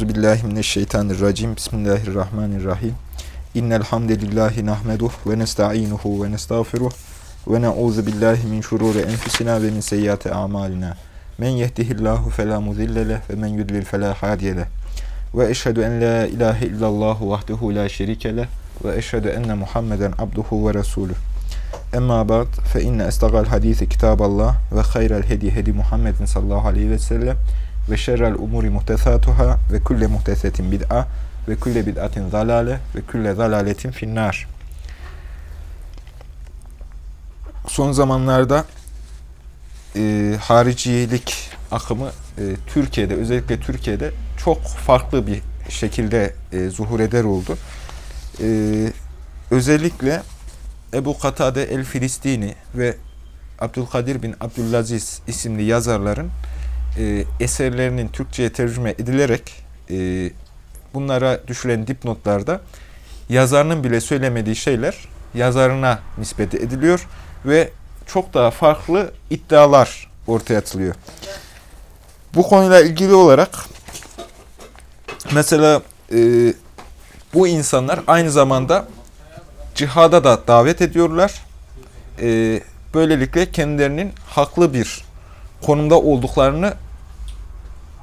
Euzubillahimineşşeytanirracim. Bismillahirrahmanirrahim. İnnel hamdelellahi nahmeduh ve nestainuhu ve nestağfiruh ve na'uzu billahi min şururi enfusina ve min seyyiati a'malina. Men yehdihillahu fela mudille leh ve men yudlil fela hadiye. Ve eşhedü en la ilahe illallah vahdehu la şerike ve eşhedü enne Muhammeden abduhu ve resuluh. Emma ba'd fe inne estagal hadisi kitaballah ve hayral hedi hedi Muhammedin sallallahu aleyhi ve sellem ve şerrel umuri muhtesatuhâ ve kulle muhtesetin bid'a ve kulle bid'atin zalale ve kulle zalaletin finnar. Son zamanlarda e, haricilik akımı e, Türkiye'de, özellikle Türkiye'de çok farklı bir şekilde e, zuhur eder oldu. E, özellikle Ebu Katade el-Filistini ve Abdülkadir bin Abdülaziz isimli yazarların e, eserlerinin Türkçe'ye tercüme edilerek e, bunlara düşülen dipnotlarda yazarının bile söylemediği şeyler yazarına nispet ediliyor ve çok daha farklı iddialar ortaya atılıyor. Bu konuyla ilgili olarak mesela e, bu insanlar aynı zamanda cihada da davet ediyorlar. E, böylelikle kendilerinin haklı bir konumda olduklarını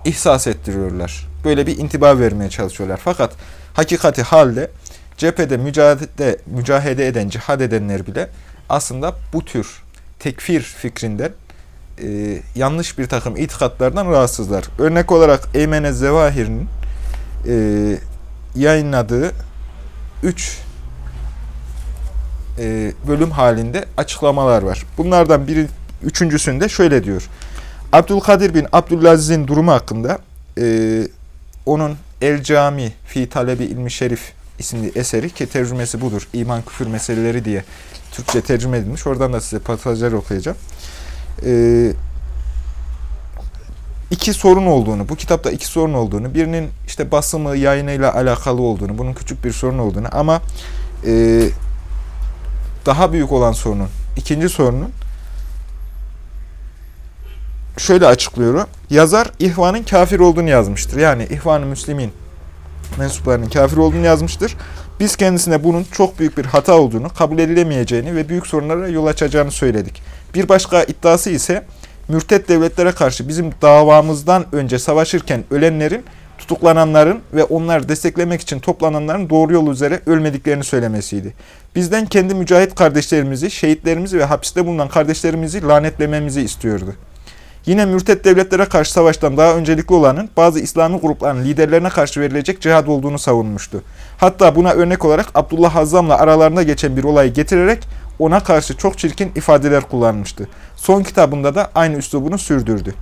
ihsas ettiriyorlar. Böyle bir intiba vermeye çalışıyorlar. Fakat hakikati halde cephede mücadele, mücahede eden, cihad edenler bile aslında bu tür tekfir fikrinden e, yanlış bir takım itikatlardan rahatsızlar. Örnek olarak Eymene Zevahir'in e, yayınladığı 3 e, bölüm halinde açıklamalar var. Bunlardan biri üçüncüsünde şöyle diyor. Abdülkadir bin Abdülaziz'in durumu hakkında e, onun El Cami fi Talebi İlmi Şerif isimli eseri ki tercümesi budur. İman küfür meseleleri diye Türkçe tercüme edilmiş. Oradan da size pasajlar okuyacağım. E, iki sorun olduğunu, bu kitapta iki sorun olduğunu, birinin işte basımı, yayınıyla alakalı olduğunu, bunun küçük bir sorun olduğunu ama e, daha büyük olan sorunun, ikinci sorunun şöyle açıklıyor. Yazar ihvanın kafir olduğunu yazmıştır. Yani ihvan-ı müslimin mensuplarının kafir olduğunu yazmıştır. Biz kendisine bunun çok büyük bir hata olduğunu, kabul edilemeyeceğini ve büyük sorunlara yol açacağını söyledik. Bir başka iddiası ise mürtet devletlere karşı bizim davamızdan önce savaşırken ölenlerin, tutuklananların ve onları desteklemek için toplananların doğru yol üzere ölmediklerini söylemesiydi. Bizden kendi mücahit kardeşlerimizi, şehitlerimizi ve hapiste bulunan kardeşlerimizi lanetlememizi istiyordu. Yine mürtet devletlere karşı savaştan daha öncelikli olanın bazı İslami grupların liderlerine karşı verilecek cihad olduğunu savunmuştu. Hatta buna örnek olarak Abdullah Hazzam'la aralarında geçen bir olayı getirerek ona karşı çok çirkin ifadeler kullanmıştı. Son kitabında da aynı üslubunu sürdürdü.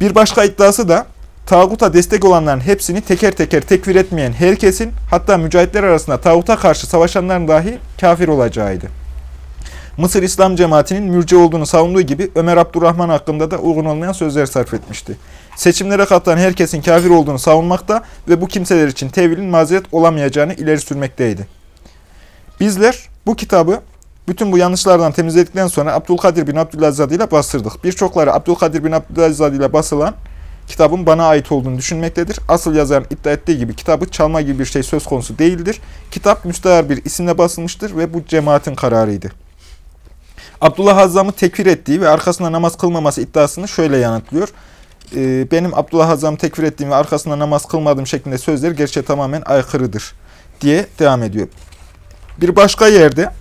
Bir başka iddiası da tağuta destek olanların hepsini teker teker tekfir etmeyen herkesin hatta mücahitler arasında tağuta karşı savaşanların dahi kafir olacağıydı. Mısır İslam cemaatinin mürce olduğunu savunduğu gibi Ömer Abdurrahman hakkında da uygun olmayan sözler sarf etmişti. Seçimlere katılan herkesin kafir olduğunu savunmakta ve bu kimseler için tevilin mazeret olamayacağını ileri sürmekteydi. Bizler bu kitabı bütün bu yanlışlardan temizledikten sonra Abdülkadir bin Abdülaziz adıyla bastırdık. Birçokları Abdülkadir bin Abdülaziz adıyla basılan kitabın bana ait olduğunu düşünmektedir. Asıl yazarın iddia ettiği gibi kitabı çalma gibi bir şey söz konusu değildir. Kitap müstahar bir isimle basılmıştır ve bu cemaatin kararıydı. Abdullah Hazzam'ı tekfir ettiği ve arkasında namaz kılmaması iddiasını şöyle yanıtlıyor. E, benim Abdullah Hazzam'ı tekfir ettiğim ve arkasında namaz kılmadığım şeklinde sözler gerçeğe tamamen aykırıdır diye devam ediyor. Bir başka yerde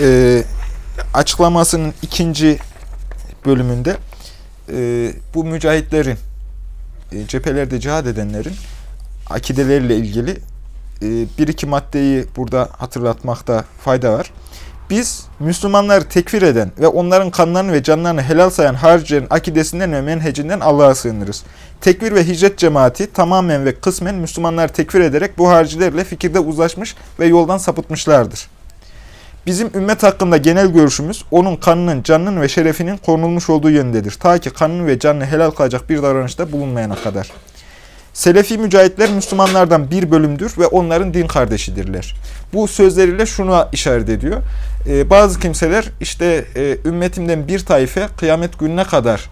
e, açıklamasının ikinci bölümünde e, bu mücahitlerin, e, cephelerde cihad edenlerin akideleriyle ilgili e, bir iki maddeyi burada hatırlatmakta fayda var. Biz Müslümanları tekfir eden ve onların kanlarını ve canlarını helal sayan haricilerin akidesinden ve menhecinden Allah'a sığınırız. Tekfir ve hicret cemaati tamamen ve kısmen Müslümanları tekfir ederek bu haricilerle fikirde uzlaşmış ve yoldan sapıtmışlardır. Bizim ümmet hakkında genel görüşümüz onun kanının, canının ve şerefinin korunulmuş olduğu yönündedir. Ta ki kanını ve canını helal kılacak bir davranışta bulunmayana kadar. Selefi mücahitler Müslümanlardan bir bölümdür ve onların din kardeşidirler. Bu sözleriyle şunu işaret ediyor. Ee, bazı kimseler işte e, ümmetimden bir taife kıyamet gününe kadar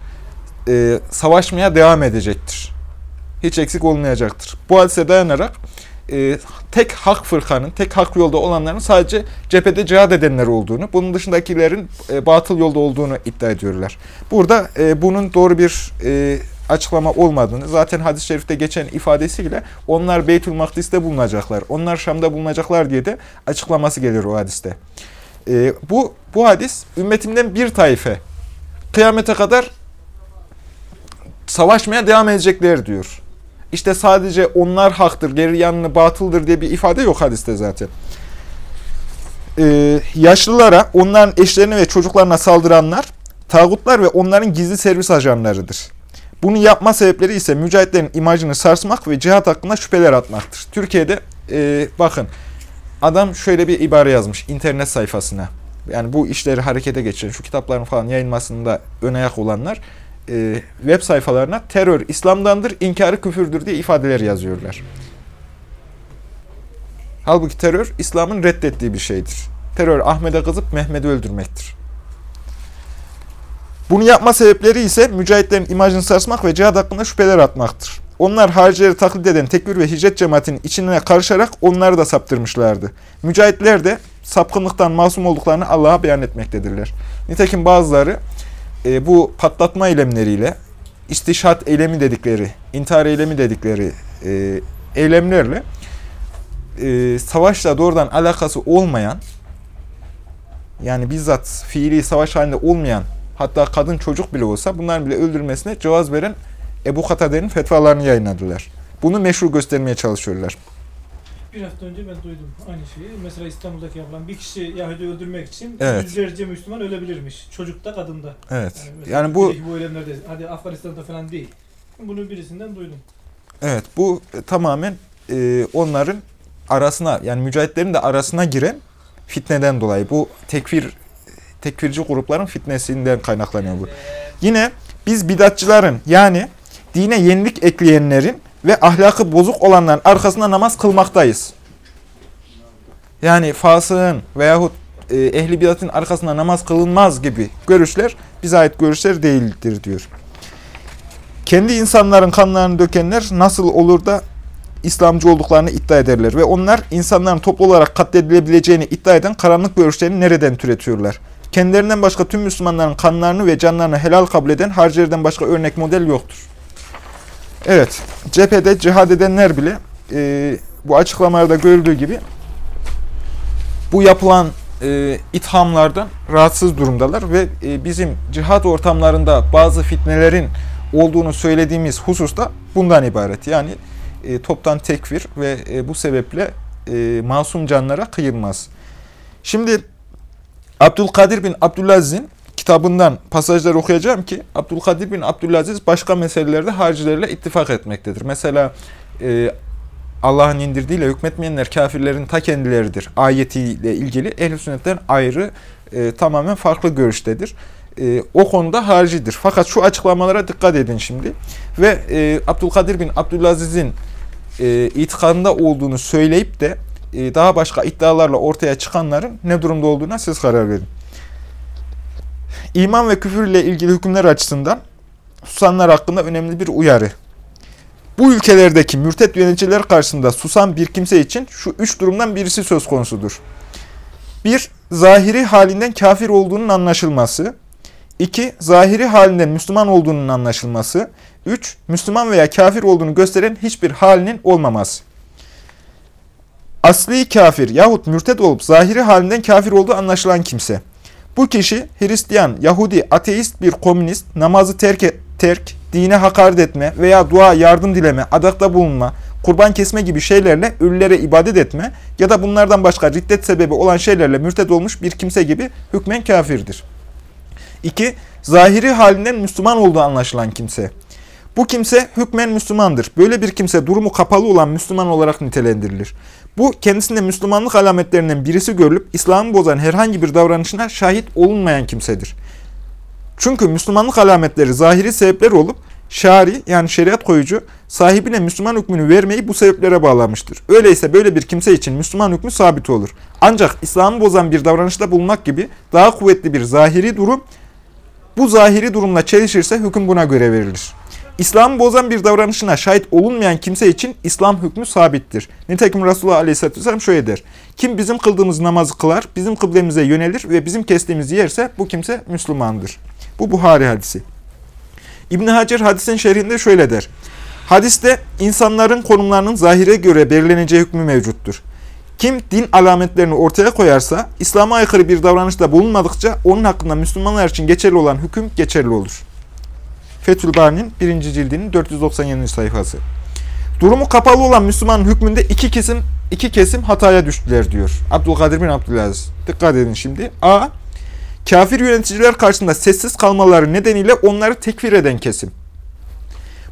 e, savaşmaya devam edecektir. hiç eksik olmayacaktır. Bu hadise dayanarak e, tek hak fırkanın, tek hak yolda olanların sadece cephede cihad edenler olduğunu, bunun dışındakilerin e, batıl yolda olduğunu iddia ediyorlar. Burada e, bunun doğru bir e, açıklama olmadığını, zaten hadis-i şerifte geçen ifadesiyle onlar Beytül Makdis'te bulunacaklar, onlar Şam'da bulunacaklar diye de açıklaması gelir o hadiste. E, bu, bu hadis ümmetimden bir taife kıyamete kadar savaşmaya devam edecekler diyor. İşte sadece onlar haktır, geri yanını batıldır diye bir ifade yok hadiste zaten. Ee, yaşlılara, onların eşlerine ve çocuklarına saldıranlar, tağutlar ve onların gizli servis ajanlarıdır. Bunu yapma sebepleri ise mücahitlerin imajını sarsmak ve cihat hakkında şüpheler atmaktır. Türkiye'de e, bakın adam şöyle bir ibare yazmış internet sayfasına. Yani bu işleri harekete geçiren, şu kitapların falan yayılmasında ön ayak olanlar e, web sayfalarına terör İslam'dandır, inkarı küfürdür diye ifadeler yazıyorlar. Halbuki terör İslam'ın reddettiği bir şeydir. Terör Ahmet'e kızıp Mehmet'i öldürmektir. Bunu yapma sebepleri ise mücahitlerin imajını sarsmak ve cihad hakkında şüpheler atmaktır. Onlar haricileri taklit eden tekbir ve hicret cemaatinin içine karışarak onları da saptırmışlardı. Mücahitler de sapkınlıktan masum olduklarını Allah'a beyan etmektedirler. Nitekim bazıları e, bu patlatma eylemleriyle, istişat eylemi dedikleri, intihar eylemi dedikleri e, eylemlerle e, savaşla doğrudan alakası olmayan, yani bizzat fiili savaş halinde olmayan, hatta kadın çocuk bile olsa bunların bile öldürülmesine cevaz veren Ebu Katade'nin fetvalarını yayınladılar. Bunu meşru göstermeye çalışıyorlar. Bir hafta önce ben duydum aynı şeyi. Mesela İstanbul'daki yapılan bir kişi Yahudi öldürmek için Evet. yüzlerce Müslüman ölebilirmiş. Çocukta, kadında. Evet. mesela Yani bu bu eylemlerde, hadi Afganistan'da falan değil. Bunu birisinden duydum. evet bu e, tamamen e, onların arasına yani mücahitlerin de arasına giren fitneden dolayı bu tekfir tekfirci grupların fitnesinden kaynaklanıyor bu. Yine biz bidatçıların yani dine yenilik ekleyenlerin ve ahlakı bozuk olanların arkasında namaz kılmaktayız. Yani fasığın veyahut e, ehli bidatın arkasında namaz kılınmaz gibi görüşler bize ait görüşler değildir diyor. Kendi insanların kanlarını dökenler nasıl olur da İslamcı olduklarını iddia ederler ve onlar insanların toplu olarak katledilebileceğini iddia eden karanlık görüşlerini nereden türetiyorlar? Kendilerinden başka tüm Müslümanların kanlarını ve canlarını helal kabul eden harcilerden başka örnek model yoktur. Evet, cephede cihad edenler bile e, bu açıklamalarda görüldüğü gibi bu yapılan e, ithamlardan rahatsız durumdalar ve e, bizim cihad ortamlarında bazı fitnelerin olduğunu söylediğimiz hususta bundan ibaret. Yani e, toptan tekfir ve e, bu sebeple e, masum canlara kıyılmaz. Şimdi Abdülkadir bin Abdülaziz'in kitabından pasajlar okuyacağım ki Abdülkadir bin Abdülaziz başka meselelerde haricilerle ittifak etmektedir. Mesela e, Allah'ın indirdiğiyle hükmetmeyenler kafirlerin ta kendileridir. Ayetiyle ilgili ehl sünnetten ayrı e, tamamen farklı görüştedir. E, o konuda haricidir. Fakat şu açıklamalara dikkat edin şimdi. Ve e, Abdülkadir bin Abdülaziz'in e, itikadında olduğunu söyleyip de daha başka iddialarla ortaya çıkanların ne durumda olduğuna siz karar verin. İman ve küfür ile ilgili hükümler açısından susanlar hakkında önemli bir uyarı. Bu ülkelerdeki mürtet yöneticiler karşısında susan bir kimse için şu üç durumdan birisi söz konusudur. Bir, zahiri halinden kafir olduğunun anlaşılması. İki, zahiri halinden Müslüman olduğunun anlaşılması. Üç, Müslüman veya kafir olduğunu gösteren hiçbir halinin olmaması. Asli kafir yahut mürted olup zahiri halinden kafir olduğu anlaşılan kimse. Bu kişi Hristiyan, Yahudi, ateist bir komünist, namazı terk, et, terk, dine hakaret etme veya dua, yardım dileme, adakta bulunma, kurban kesme gibi şeylerle ölülere ibadet etme ya da bunlardan başka riddet sebebi olan şeylerle mürted olmuş bir kimse gibi hükmen kafirdir. 2. Zahiri halinden Müslüman olduğu anlaşılan kimse. Bu kimse hükmen Müslümandır. Böyle bir kimse durumu kapalı olan Müslüman olarak nitelendirilir. Bu kendisinde Müslümanlık alametlerinden birisi görülüp İslam'ı bozan herhangi bir davranışına şahit olunmayan kimsedir. Çünkü Müslümanlık alametleri zahiri sebepler olup şari yani şeriat koyucu sahibine Müslüman hükmünü vermeyi bu sebeplere bağlamıştır. Öyleyse böyle bir kimse için Müslüman hükmü sabit olur. Ancak İslam'ı bozan bir davranışta bulunmak gibi daha kuvvetli bir zahiri durum bu zahiri durumla çelişirse hüküm buna göre verilir. İslam'ı bozan bir davranışına şahit olunmayan kimse için İslam hükmü sabittir. Nitekim Resulullah Aleyhisselatü Vesselam şöyle der. Kim bizim kıldığımız namazı kılar, bizim kıblemize yönelir ve bizim kestiğimizi yerse bu kimse Müslümandır. Bu Buhari hadisi. İbn Hacer hadisin şerhinde şöyle der. Hadiste insanların konumlarının zahire göre belirleneceği hükmü mevcuttur. Kim din alametlerini ortaya koyarsa, İslam'a aykırı bir davranışta bulunmadıkça onun hakkında Müslümanlar için geçerli olan hüküm geçerli olur. Fethül Bari'nin 1. cildinin 497. sayfası. Durumu kapalı olan Müslümanın hükmünde iki kesim iki kesim hataya düştüler diyor. Abdülkadir bin Abdülaziz. Dikkat edin şimdi. A. Kafir yöneticiler karşısında sessiz kalmaları nedeniyle onları tekfir eden kesim.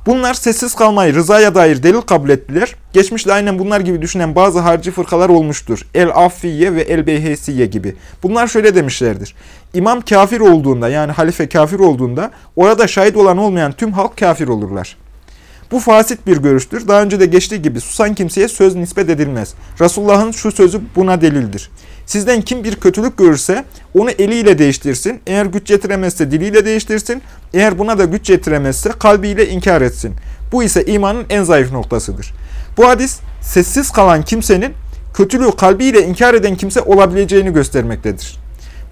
Bunlar sessiz kalmayı rızaya dair delil kabul ettiler. Geçmişte aynen bunlar gibi düşünen bazı harcı fırkalar olmuştur. El-Affiye ve El-Beyhesiye gibi. Bunlar şöyle demişlerdir. İmam kafir olduğunda yani halife kafir olduğunda orada şahit olan olmayan tüm halk kafir olurlar. Bu fasit bir görüştür. Daha önce de geçtiği gibi susan kimseye söz nispet edilmez. Resulullah'ın şu sözü buna delildir. Sizden kim bir kötülük görürse onu eliyle değiştirsin. Eğer güç yetiremezse diliyle değiştirsin. Eğer buna da güç yetiremezse kalbiyle inkar etsin. Bu ise imanın en zayıf noktasıdır. Bu hadis sessiz kalan kimsenin kötülüğü kalbiyle inkar eden kimse olabileceğini göstermektedir.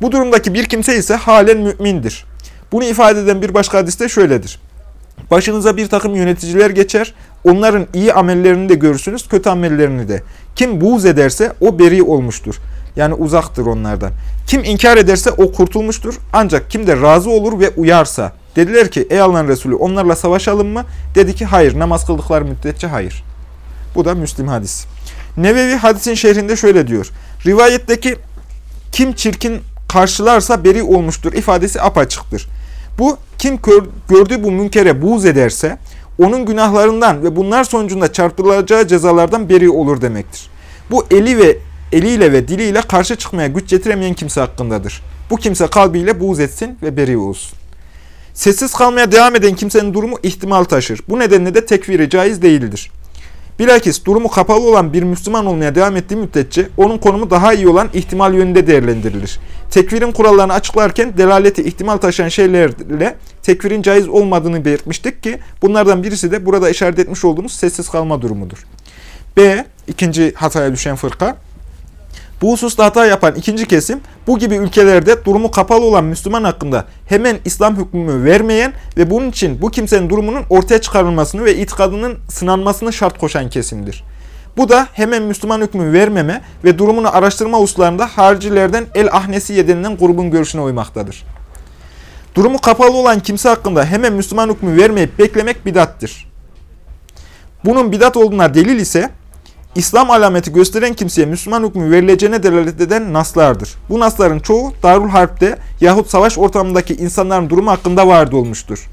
Bu durumdaki bir kimse ise halen mümindir. Bunu ifade eden bir başka hadiste şöyledir. Başınıza bir takım yöneticiler geçer, onların iyi amellerini de görürsünüz, kötü amellerini de. Kim buğz ederse o beri olmuştur. Yani uzaktır onlardan. Kim inkar ederse o kurtulmuştur. Ancak kim de razı olur ve uyarsa. Dediler ki ey Allah'ın Resulü onlarla savaşalım mı? Dedi ki hayır namaz kıldıkları müddetçe hayır. Bu da Müslim hadis. Nevevi hadisin şehrinde şöyle diyor. Rivayetteki kim çirkin karşılarsa beri olmuştur ifadesi apaçıktır. Bu kim gördüğü bu münkere buğz ederse onun günahlarından ve bunlar sonucunda çarptırılacağı cezalardan beri olur demektir. Bu eli ve eliyle ve diliyle karşı çıkmaya güç yetiremeyen kimse hakkındadır. Bu kimse kalbiyle buğz etsin ve beri olsun. Sessiz kalmaya devam eden kimsenin durumu ihtimal taşır. Bu nedenle de tekfiri caiz değildir. Bilakis durumu kapalı olan bir Müslüman olmaya devam ettiği müddetçe onun konumu daha iyi olan ihtimal yönünde değerlendirilir. Tekfirin kurallarını açıklarken delaleti ihtimal taşıyan şeylerle tekfirin caiz olmadığını belirtmiştik ki bunlardan birisi de burada işaret etmiş olduğumuz sessiz kalma durumudur. B. ikinci hataya düşen fırka. Bu hususta hata yapan ikinci kesim, bu gibi ülkelerde durumu kapalı olan Müslüman hakkında hemen İslam hükmü vermeyen ve bunun için bu kimsenin durumunun ortaya çıkarılmasını ve itikadının sınanmasını şart koşan kesimdir. Bu da hemen Müslüman hükmü vermeme ve durumunu araştırma hususlarında haricilerden El-Ahnesiye denilen grubun görüşüne uymaktadır. Durumu kapalı olan kimse hakkında hemen Müslüman hükmü vermeyip beklemek bidattir. Bunun bidat olduğuna delil ise İslam alameti gösteren kimseye Müslüman hükmü verileceğine delalet eden naslardır. Bu nasların çoğu Darul Harp'te yahut savaş ortamındaki insanların durumu hakkında vardı olmuştur.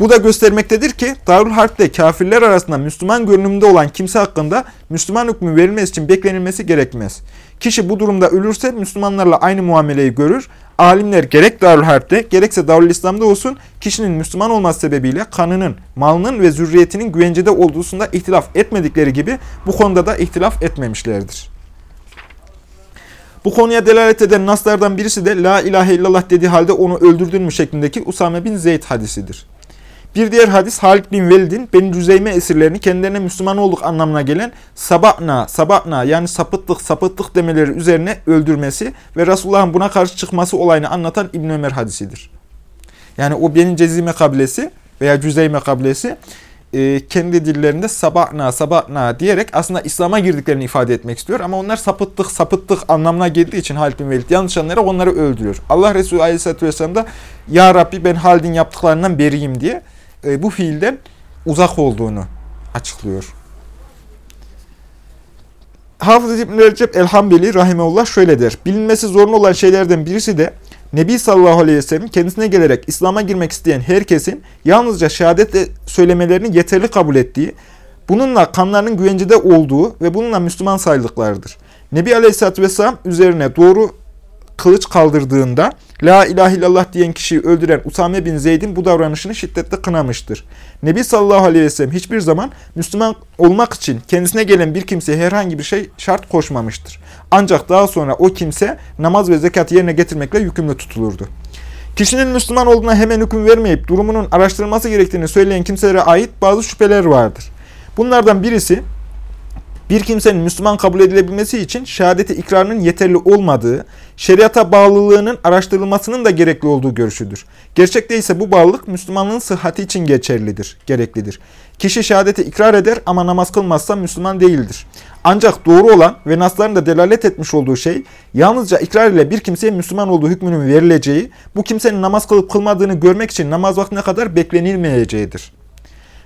Bu da göstermektedir ki Darul Harp'te kafirler arasında Müslüman görünümde olan kimse hakkında Müslüman hükmü verilmesi için beklenilmesi gerekmez. Kişi bu durumda ölürse Müslümanlarla aynı muameleyi görür. Alimler gerek Darül Harp'te gerekse Darül İslam'da olsun kişinin Müslüman olması sebebiyle kanının, malının ve zürriyetinin güvencede olduğusunda ihtilaf etmedikleri gibi bu konuda da ihtilaf etmemişlerdir. Bu konuya delalet eden naslardan birisi de La ilahe illallah dediği halde onu öldürdün mü şeklindeki Usame bin Zeyd hadisidir. Bir diğer hadis Halid bin Velid'in Beni Cüzeyme esirlerini kendilerine Müslüman olduk anlamına gelen sabahna, sabahna yani sapıttık, sapıttık demeleri üzerine öldürmesi ve Resulullah'ın buna karşı çıkması olayını anlatan İbn Ömer hadisidir. Yani o Beni Cezime kabilesi veya Cüzeyme kabilesi e, kendi dillerinde sabahna, sabahna diyerek aslında İslam'a girdiklerini ifade etmek istiyor. Ama onlar sapıttık, sapıttık anlamına geldiği için Halid bin Velid yanlış anlayarak onları öldürüyor. Allah Resulü Aleyhisselatü Vesselam da Ya Rabbi ben Halid'in yaptıklarından beriyim diye e, bu fiilden uzak olduğunu açıklıyor. Hafız İbn Recep Elhambeli rahimeullah şöyle der. Bilinmesi zorunlu olan şeylerden birisi de Nebi sallallahu aleyhi ve sellem kendisine gelerek İslam'a girmek isteyen herkesin yalnızca şehadet söylemelerini yeterli kabul ettiği, bununla kanlarının güvencede olduğu ve bununla Müslüman sayıldıklarıdır. Nebi aleyhisselatü vesselam üzerine doğru kılıç kaldırdığında La ilahe illallah diyen kişiyi öldüren Usame bin Zeyd'in bu davranışını şiddetle kınamıştır. Nebi sallallahu aleyhi ve sellem hiçbir zaman Müslüman olmak için kendisine gelen bir kimseye herhangi bir şey şart koşmamıştır. Ancak daha sonra o kimse namaz ve zekat yerine getirmekle yükümlü tutulurdu. Kişinin Müslüman olduğuna hemen hüküm vermeyip durumunun araştırılması gerektiğini söyleyen kimselere ait bazı şüpheler vardır. Bunlardan birisi bir kimsenin Müslüman kabul edilebilmesi için şehadeti ikrarının yeterli olmadığı, şeriata bağlılığının araştırılmasının da gerekli olduğu görüşüdür. Gerçekte ise bu bağlılık Müslümanlığın sıhhati için geçerlidir, gereklidir. Kişi şehadeti ikrar eder ama namaz kılmazsa Müslüman değildir. Ancak doğru olan ve nasların da delalet etmiş olduğu şey, yalnızca ikrar ile bir kimseye Müslüman olduğu hükmünün verileceği, bu kimsenin namaz kılıp kılmadığını görmek için namaz vaktine kadar beklenilmeyeceğidir.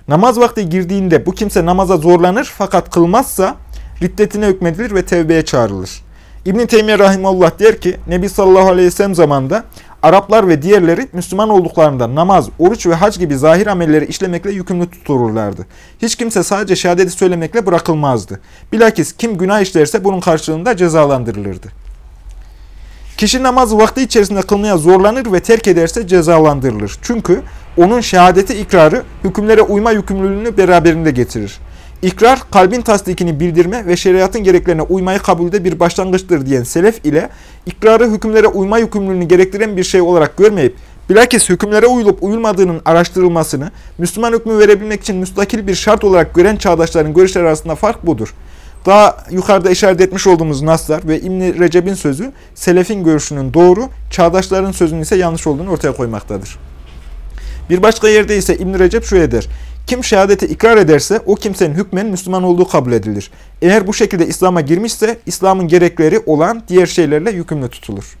Namaz vakti girdiğinde bu kimse namaza zorlanır fakat kılmazsa riddetine hükmedilir ve tevbeye çağrılır. İbn-i Teymiye Rahimullah der ki, Nebi sallallahu aleyhi ve sellem zamanında Araplar ve diğerleri Müslüman olduklarında namaz, oruç ve hac gibi zahir amelleri işlemekle yükümlü tutulurlardı. Hiç kimse sadece şehadeti söylemekle bırakılmazdı. Bilakis kim günah işlerse bunun karşılığında cezalandırılırdı. Kişi namazı vakti içerisinde kılmaya zorlanır ve terk ederse cezalandırılır. Çünkü onun şehadeti ikrarı hükümlere uyma yükümlülüğünü beraberinde getirir. İkrar, kalbin tasdikini bildirme ve şeriatın gereklerine uymayı kabulde bir başlangıçtır diyen selef ile ikrarı hükümlere uyma yükümlülüğünü gerektiren bir şey olarak görmeyip, bilakis hükümlere uyulup uyulmadığının araştırılmasını, Müslüman hükmü verebilmek için müstakil bir şart olarak gören çağdaşların görüşleri arasında fark budur. Daha yukarıda işaret etmiş olduğumuz naslar ve İbn Recep'in sözü, selefin görüşünün doğru, çağdaşların sözünün ise yanlış olduğunu ortaya koymaktadır. Bir başka yerde ise İbn Recep şöyle der. Kim şehadeti ikrar ederse o kimsenin hükmen Müslüman olduğu kabul edilir. Eğer bu şekilde İslam'a girmişse İslam'ın gerekleri olan diğer şeylerle yükümlü tutulur.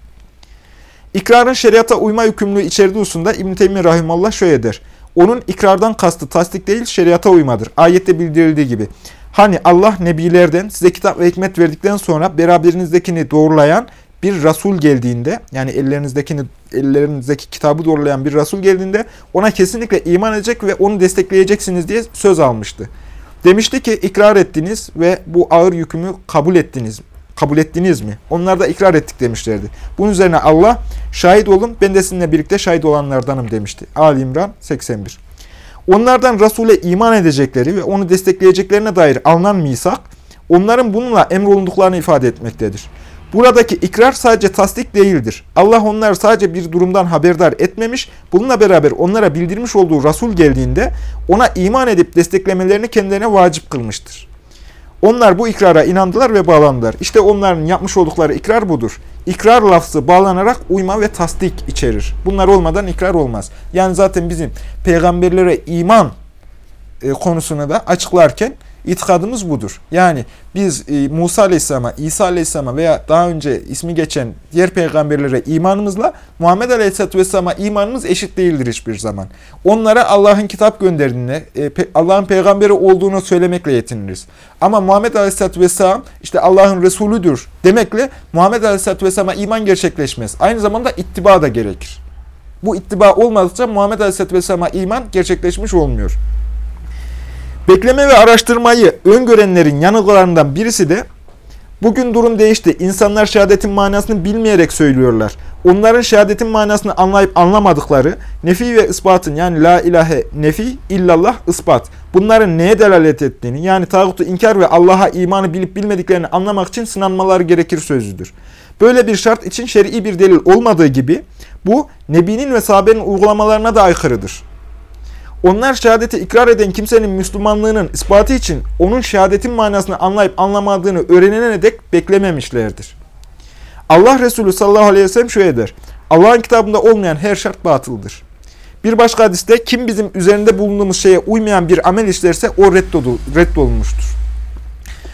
İkrarın şeriata uyma yükümlülüğü içerdiği hususunda İbn-i Teymi Rahimallah şöyle der. Onun ikrardan kastı tasdik değil şeriata uymadır. Ayette bildirildiği gibi. Hani Allah nebilerden size kitap ve hikmet verdikten sonra beraberinizdekini doğrulayan bir Resul geldiğinde yani ellerinizdekini ellerinizdeki kitabı doğrulayan bir Resul geldiğinde ona kesinlikle iman edecek ve onu destekleyeceksiniz diye söz almıştı. Demişti ki ikrar ettiniz ve bu ağır yükümü kabul ettiniz. Kabul ettiniz mi? Onlar da ikrar ettik demişlerdi. Bunun üzerine Allah şahit olun ben de sizinle birlikte şahit olanlardanım demişti. Ali İmran 81. Onlardan Resul'e iman edecekleri ve onu destekleyeceklerine dair alınan misak, onların bununla emrolunduklarını ifade etmektedir. Buradaki ikrar sadece tasdik değildir. Allah onları sadece bir durumdan haberdar etmemiş, bununla beraber onlara bildirmiş olduğu Resul geldiğinde ona iman edip desteklemelerini kendilerine vacip kılmıştır. Onlar bu ikrara inandılar ve bağlandılar. İşte onların yapmış oldukları ikrar budur. İkrar lafzı bağlanarak uyma ve tasdik içerir. Bunlar olmadan ikrar olmaz. Yani zaten bizim peygamberlere iman e, konusunu da açıklarken İtikadımız budur. Yani biz e, Musa Aleyhisselam'a, İsa Aleyhisselam'a veya daha önce ismi geçen diğer peygamberlere imanımızla Muhammed Aleyhisselatü Vesselam'a imanımız eşit değildir hiçbir zaman. Onlara Allah'ın kitap gönderdiğini, e, Allah'ın peygamberi olduğunu söylemekle yetiniriz. Ama Muhammed Aleyhisselatü Vesselam işte Allah'ın Resulüdür demekle Muhammed Aleyhisselatü Vesselam'a iman gerçekleşmez. Aynı zamanda ittiba da gerekir. Bu ittiba olmadıkça Muhammed Aleyhisselatü Vesselam'a iman gerçekleşmiş olmuyor. Bekleme ve araştırmayı öngörenlerin yanılgılarından birisi de bugün durum değişti. İnsanlar şehadetin manasını bilmeyerek söylüyorlar. Onların şehadetin manasını anlayıp anlamadıkları nefi ve ispatın yani la ilahe nefi illallah ispat. Bunların neye delalet ettiğini yani tağutu inkar ve Allah'a imanı bilip bilmediklerini anlamak için sınanmaları gerekir sözüdür. Böyle bir şart için şer'i bir delil olmadığı gibi bu Nebi'nin ve sahabenin uygulamalarına da aykırıdır. Onlar şehadeti ikrar eden kimsenin Müslümanlığının ispatı için onun şehadetin manasını anlayıp anlamadığını öğrenene dek beklememişlerdir. Allah Resulü sallallahu aleyhi ve sellem şöyle der. Allah'ın kitabında olmayan her şart batıldır. Bir başka hadiste kim bizim üzerinde bulunduğumuz şeye uymayan bir amel işlerse o reddolmuştur.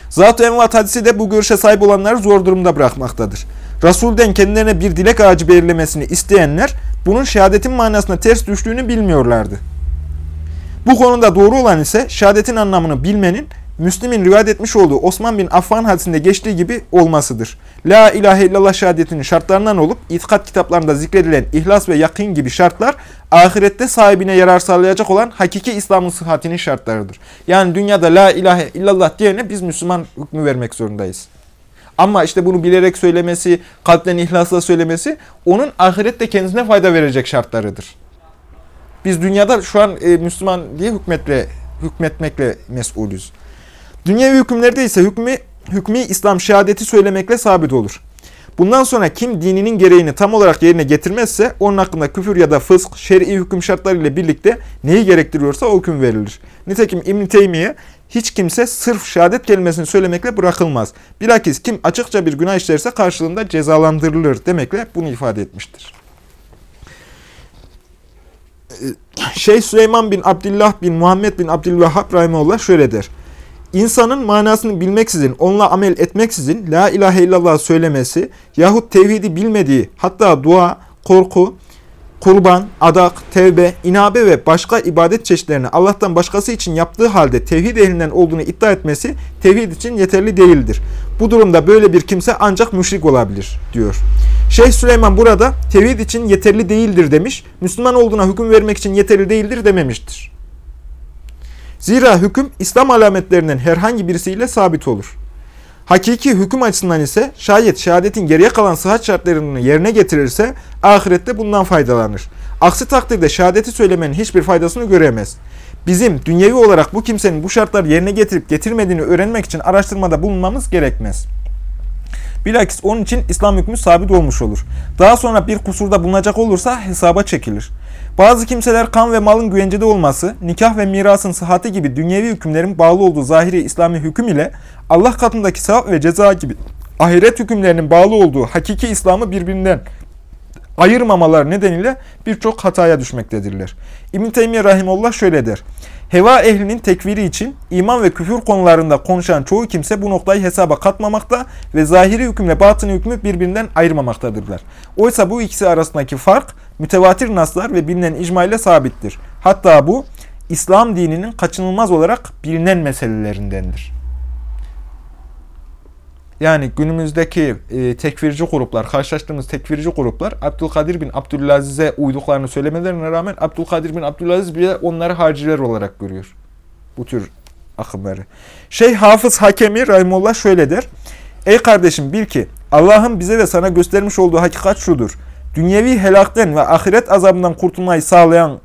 Zat-ı Envat hadisi de bu görüşe sahip olanları zor durumda bırakmaktadır. Resul'den kendilerine bir dilek ağacı belirlemesini isteyenler bunun şehadetin manasına ters düştüğünü bilmiyorlardı. Bu konuda doğru olan ise şehadetin anlamını bilmenin Müslim'in rivayet etmiş olduğu Osman bin Affan hadisinde geçtiği gibi olmasıdır. La ilahe illallah şehadetinin şartlarından olup itikat kitaplarında zikredilen ihlas ve yakin gibi şartlar ahirette sahibine yarar sağlayacak olan hakiki İslam'ın sıhhatinin şartlarıdır. Yani dünyada la ilahe illallah diyene biz Müslüman hükmü vermek zorundayız. Ama işte bunu bilerek söylemesi, kalpten ihlasla söylemesi onun ahirette kendisine fayda verecek şartlarıdır. Biz dünyada şu an e, Müslüman diye hükmetle, hükmetmekle mesulüz. Dünyevi hükümlerde ise hükmü, hükmü İslam şehadeti söylemekle sabit olur. Bundan sonra kim dininin gereğini tam olarak yerine getirmezse onun hakkında küfür ya da fısk, şer'i hüküm şartlarıyla birlikte neyi gerektiriyorsa o hüküm verilir. Nitekim İbn-i Teymiye hiç kimse sırf şehadet kelimesini söylemekle bırakılmaz. Bilakis kim açıkça bir günah işlerse karşılığında cezalandırılır demekle bunu ifade etmiştir. Şeyh Süleyman bin Abdullah bin Muhammed bin Abdülvehhab Rahimullah şöyle der. İnsanın manasını bilmeksizin, onunla amel etmeksizin La ilahe illallah söylemesi yahut tevhidi bilmediği hatta dua, korku, kurban, adak, tevbe, inabe ve başka ibadet çeşitlerini Allah'tan başkası için yaptığı halde tevhid ehlinden olduğunu iddia etmesi tevhid için yeterli değildir. Bu durumda böyle bir kimse ancak müşrik olabilir diyor. Şeyh Süleyman burada tevhid için yeterli değildir demiş, Müslüman olduğuna hüküm vermek için yeterli değildir dememiştir. Zira hüküm İslam alametlerinden herhangi birisiyle sabit olur. Hakiki hüküm açısından ise şayet şehadetin geriye kalan sıhhat şartlarını yerine getirirse ahirette bundan faydalanır. Aksi takdirde şehadeti söylemenin hiçbir faydasını göremez. Bizim dünyevi olarak bu kimsenin bu şartları yerine getirip getirmediğini öğrenmek için araştırmada bulunmamız gerekmez. Bilakis onun için İslam hükmü sabit olmuş olur. Daha sonra bir kusurda bulunacak olursa hesaba çekilir. Bazı kimseler kan ve malın güvencede olması, nikah ve mirasın sıhhati gibi dünyevi hükümlerin bağlı olduğu zahiri İslami hüküm ile Allah katındaki sevap ve ceza gibi ahiret hükümlerinin bağlı olduğu hakiki İslam'ı birbirinden ayırmamalar nedeniyle birçok hataya düşmektedirler. İbn-i Teymiye Rahimullah şöyle der. Heva ehlinin tekviri için iman ve küfür konularında konuşan çoğu kimse bu noktayı hesaba katmamakta ve zahiri hükümle batını hükmü birbirinden ayırmamaktadırlar. Oysa bu ikisi arasındaki fark mütevatir naslar ve bilinen icma ile sabittir. Hatta bu İslam dininin kaçınılmaz olarak bilinen meselelerindendir. Yani günümüzdeki e, tekfirci gruplar, karşılaştığımız tekfirci gruplar Abdülkadir bin Abdülaziz'e uyduklarını söylemelerine rağmen Abdülkadir bin Abdülaziz bile onları harciler olarak görüyor. Bu tür akımları. Şeyh Hafız Hakemi Rahimullah şöyle der. Ey kardeşim bil ki Allah'ın bize ve sana göstermiş olduğu hakikat şudur. Dünyevi helakten ve ahiret azabından kurtulmayı sağlayan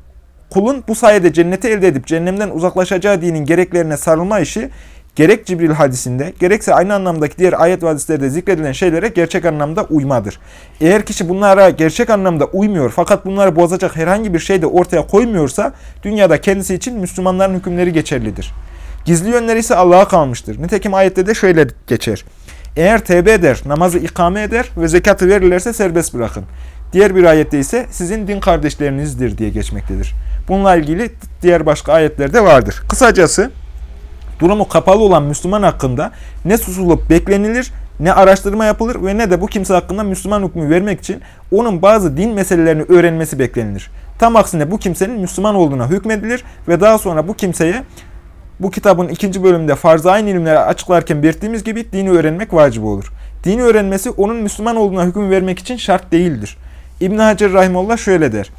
kulun bu sayede cenneti elde edip cehennemden uzaklaşacağı dinin gereklerine sarılma işi gerek Cibril hadisinde gerekse aynı anlamdaki diğer ayet ve hadislerde zikredilen şeylere gerçek anlamda uymadır. Eğer kişi bunlara gerçek anlamda uymuyor fakat bunları bozacak herhangi bir şey de ortaya koymuyorsa dünyada kendisi için Müslümanların hükümleri geçerlidir. Gizli yönleri ise Allah'a kalmıştır. Nitekim ayette de şöyle geçer. Eğer tevbe eder, namazı ikame eder ve zekatı verirlerse serbest bırakın. Diğer bir ayette ise sizin din kardeşlerinizdir diye geçmektedir. Bununla ilgili diğer başka ayetlerde vardır. Kısacası durumu kapalı olan Müslüman hakkında ne susulup beklenilir, ne araştırma yapılır ve ne de bu kimse hakkında Müslüman hükmü vermek için onun bazı din meselelerini öğrenmesi beklenilir. Tam aksine bu kimsenin Müslüman olduğuna hükmedilir ve daha sonra bu kimseye bu kitabın ikinci bölümünde farz-ı ilimleri açıklarken belirttiğimiz gibi dini öğrenmek vacip olur. Dini öğrenmesi onun Müslüman olduğuna hüküm vermek için şart değildir. İbn Hacer Rahimullah şöyle der.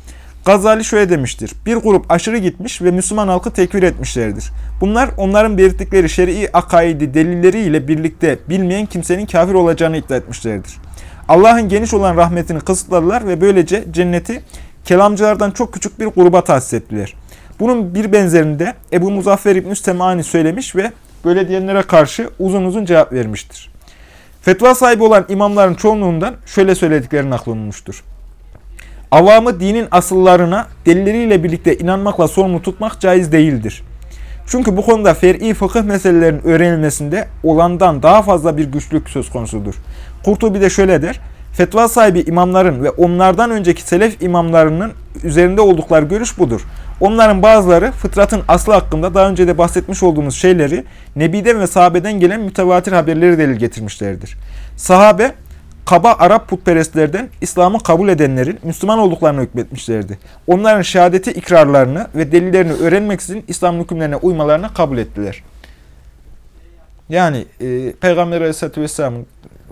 Gazali şöyle demiştir. Bir grup aşırı gitmiş ve Müslüman halkı tekfir etmişlerdir. Bunlar onların belirttikleri şer'i akaidi delilleriyle birlikte bilmeyen kimsenin kafir olacağını iddia etmişlerdir. Allah'ın geniş olan rahmetini kısıtladılar ve böylece cenneti kelamcılardan çok küçük bir gruba tahsis ettiler. Bunun bir benzerini de Ebu Muzaffer İbn-i Semani söylemiş ve böyle diyenlere karşı uzun uzun cevap vermiştir. Fetva sahibi olan imamların çoğunluğundan şöyle söyledikleri naklanılmıştır. Avamı dinin asıllarına delilleriyle birlikte inanmakla sorumlu tutmak caiz değildir. Çünkü bu konuda fer'i fıkıh meselelerinin öğrenilmesinde olandan daha fazla bir güçlük söz konusudur. Kurtubi de şöyle der. Fetva sahibi imamların ve onlardan önceki selef imamlarının üzerinde oldukları görüş budur. Onların bazıları fıtratın aslı hakkında daha önce de bahsetmiş olduğumuz şeyleri Nebi'den ve sahabeden gelen mütevatir haberleri delil getirmişlerdir. Sahabe kaba Arap putperestlerden İslam'ı kabul edenlerin Müslüman olduklarını hükmetmişlerdi. Onların şehadeti ikrarlarını ve delillerini öğrenmeksizin İslam hükümlerine uymalarını kabul ettiler. Yani e, Peygamber Aleyhisselatü Vesselam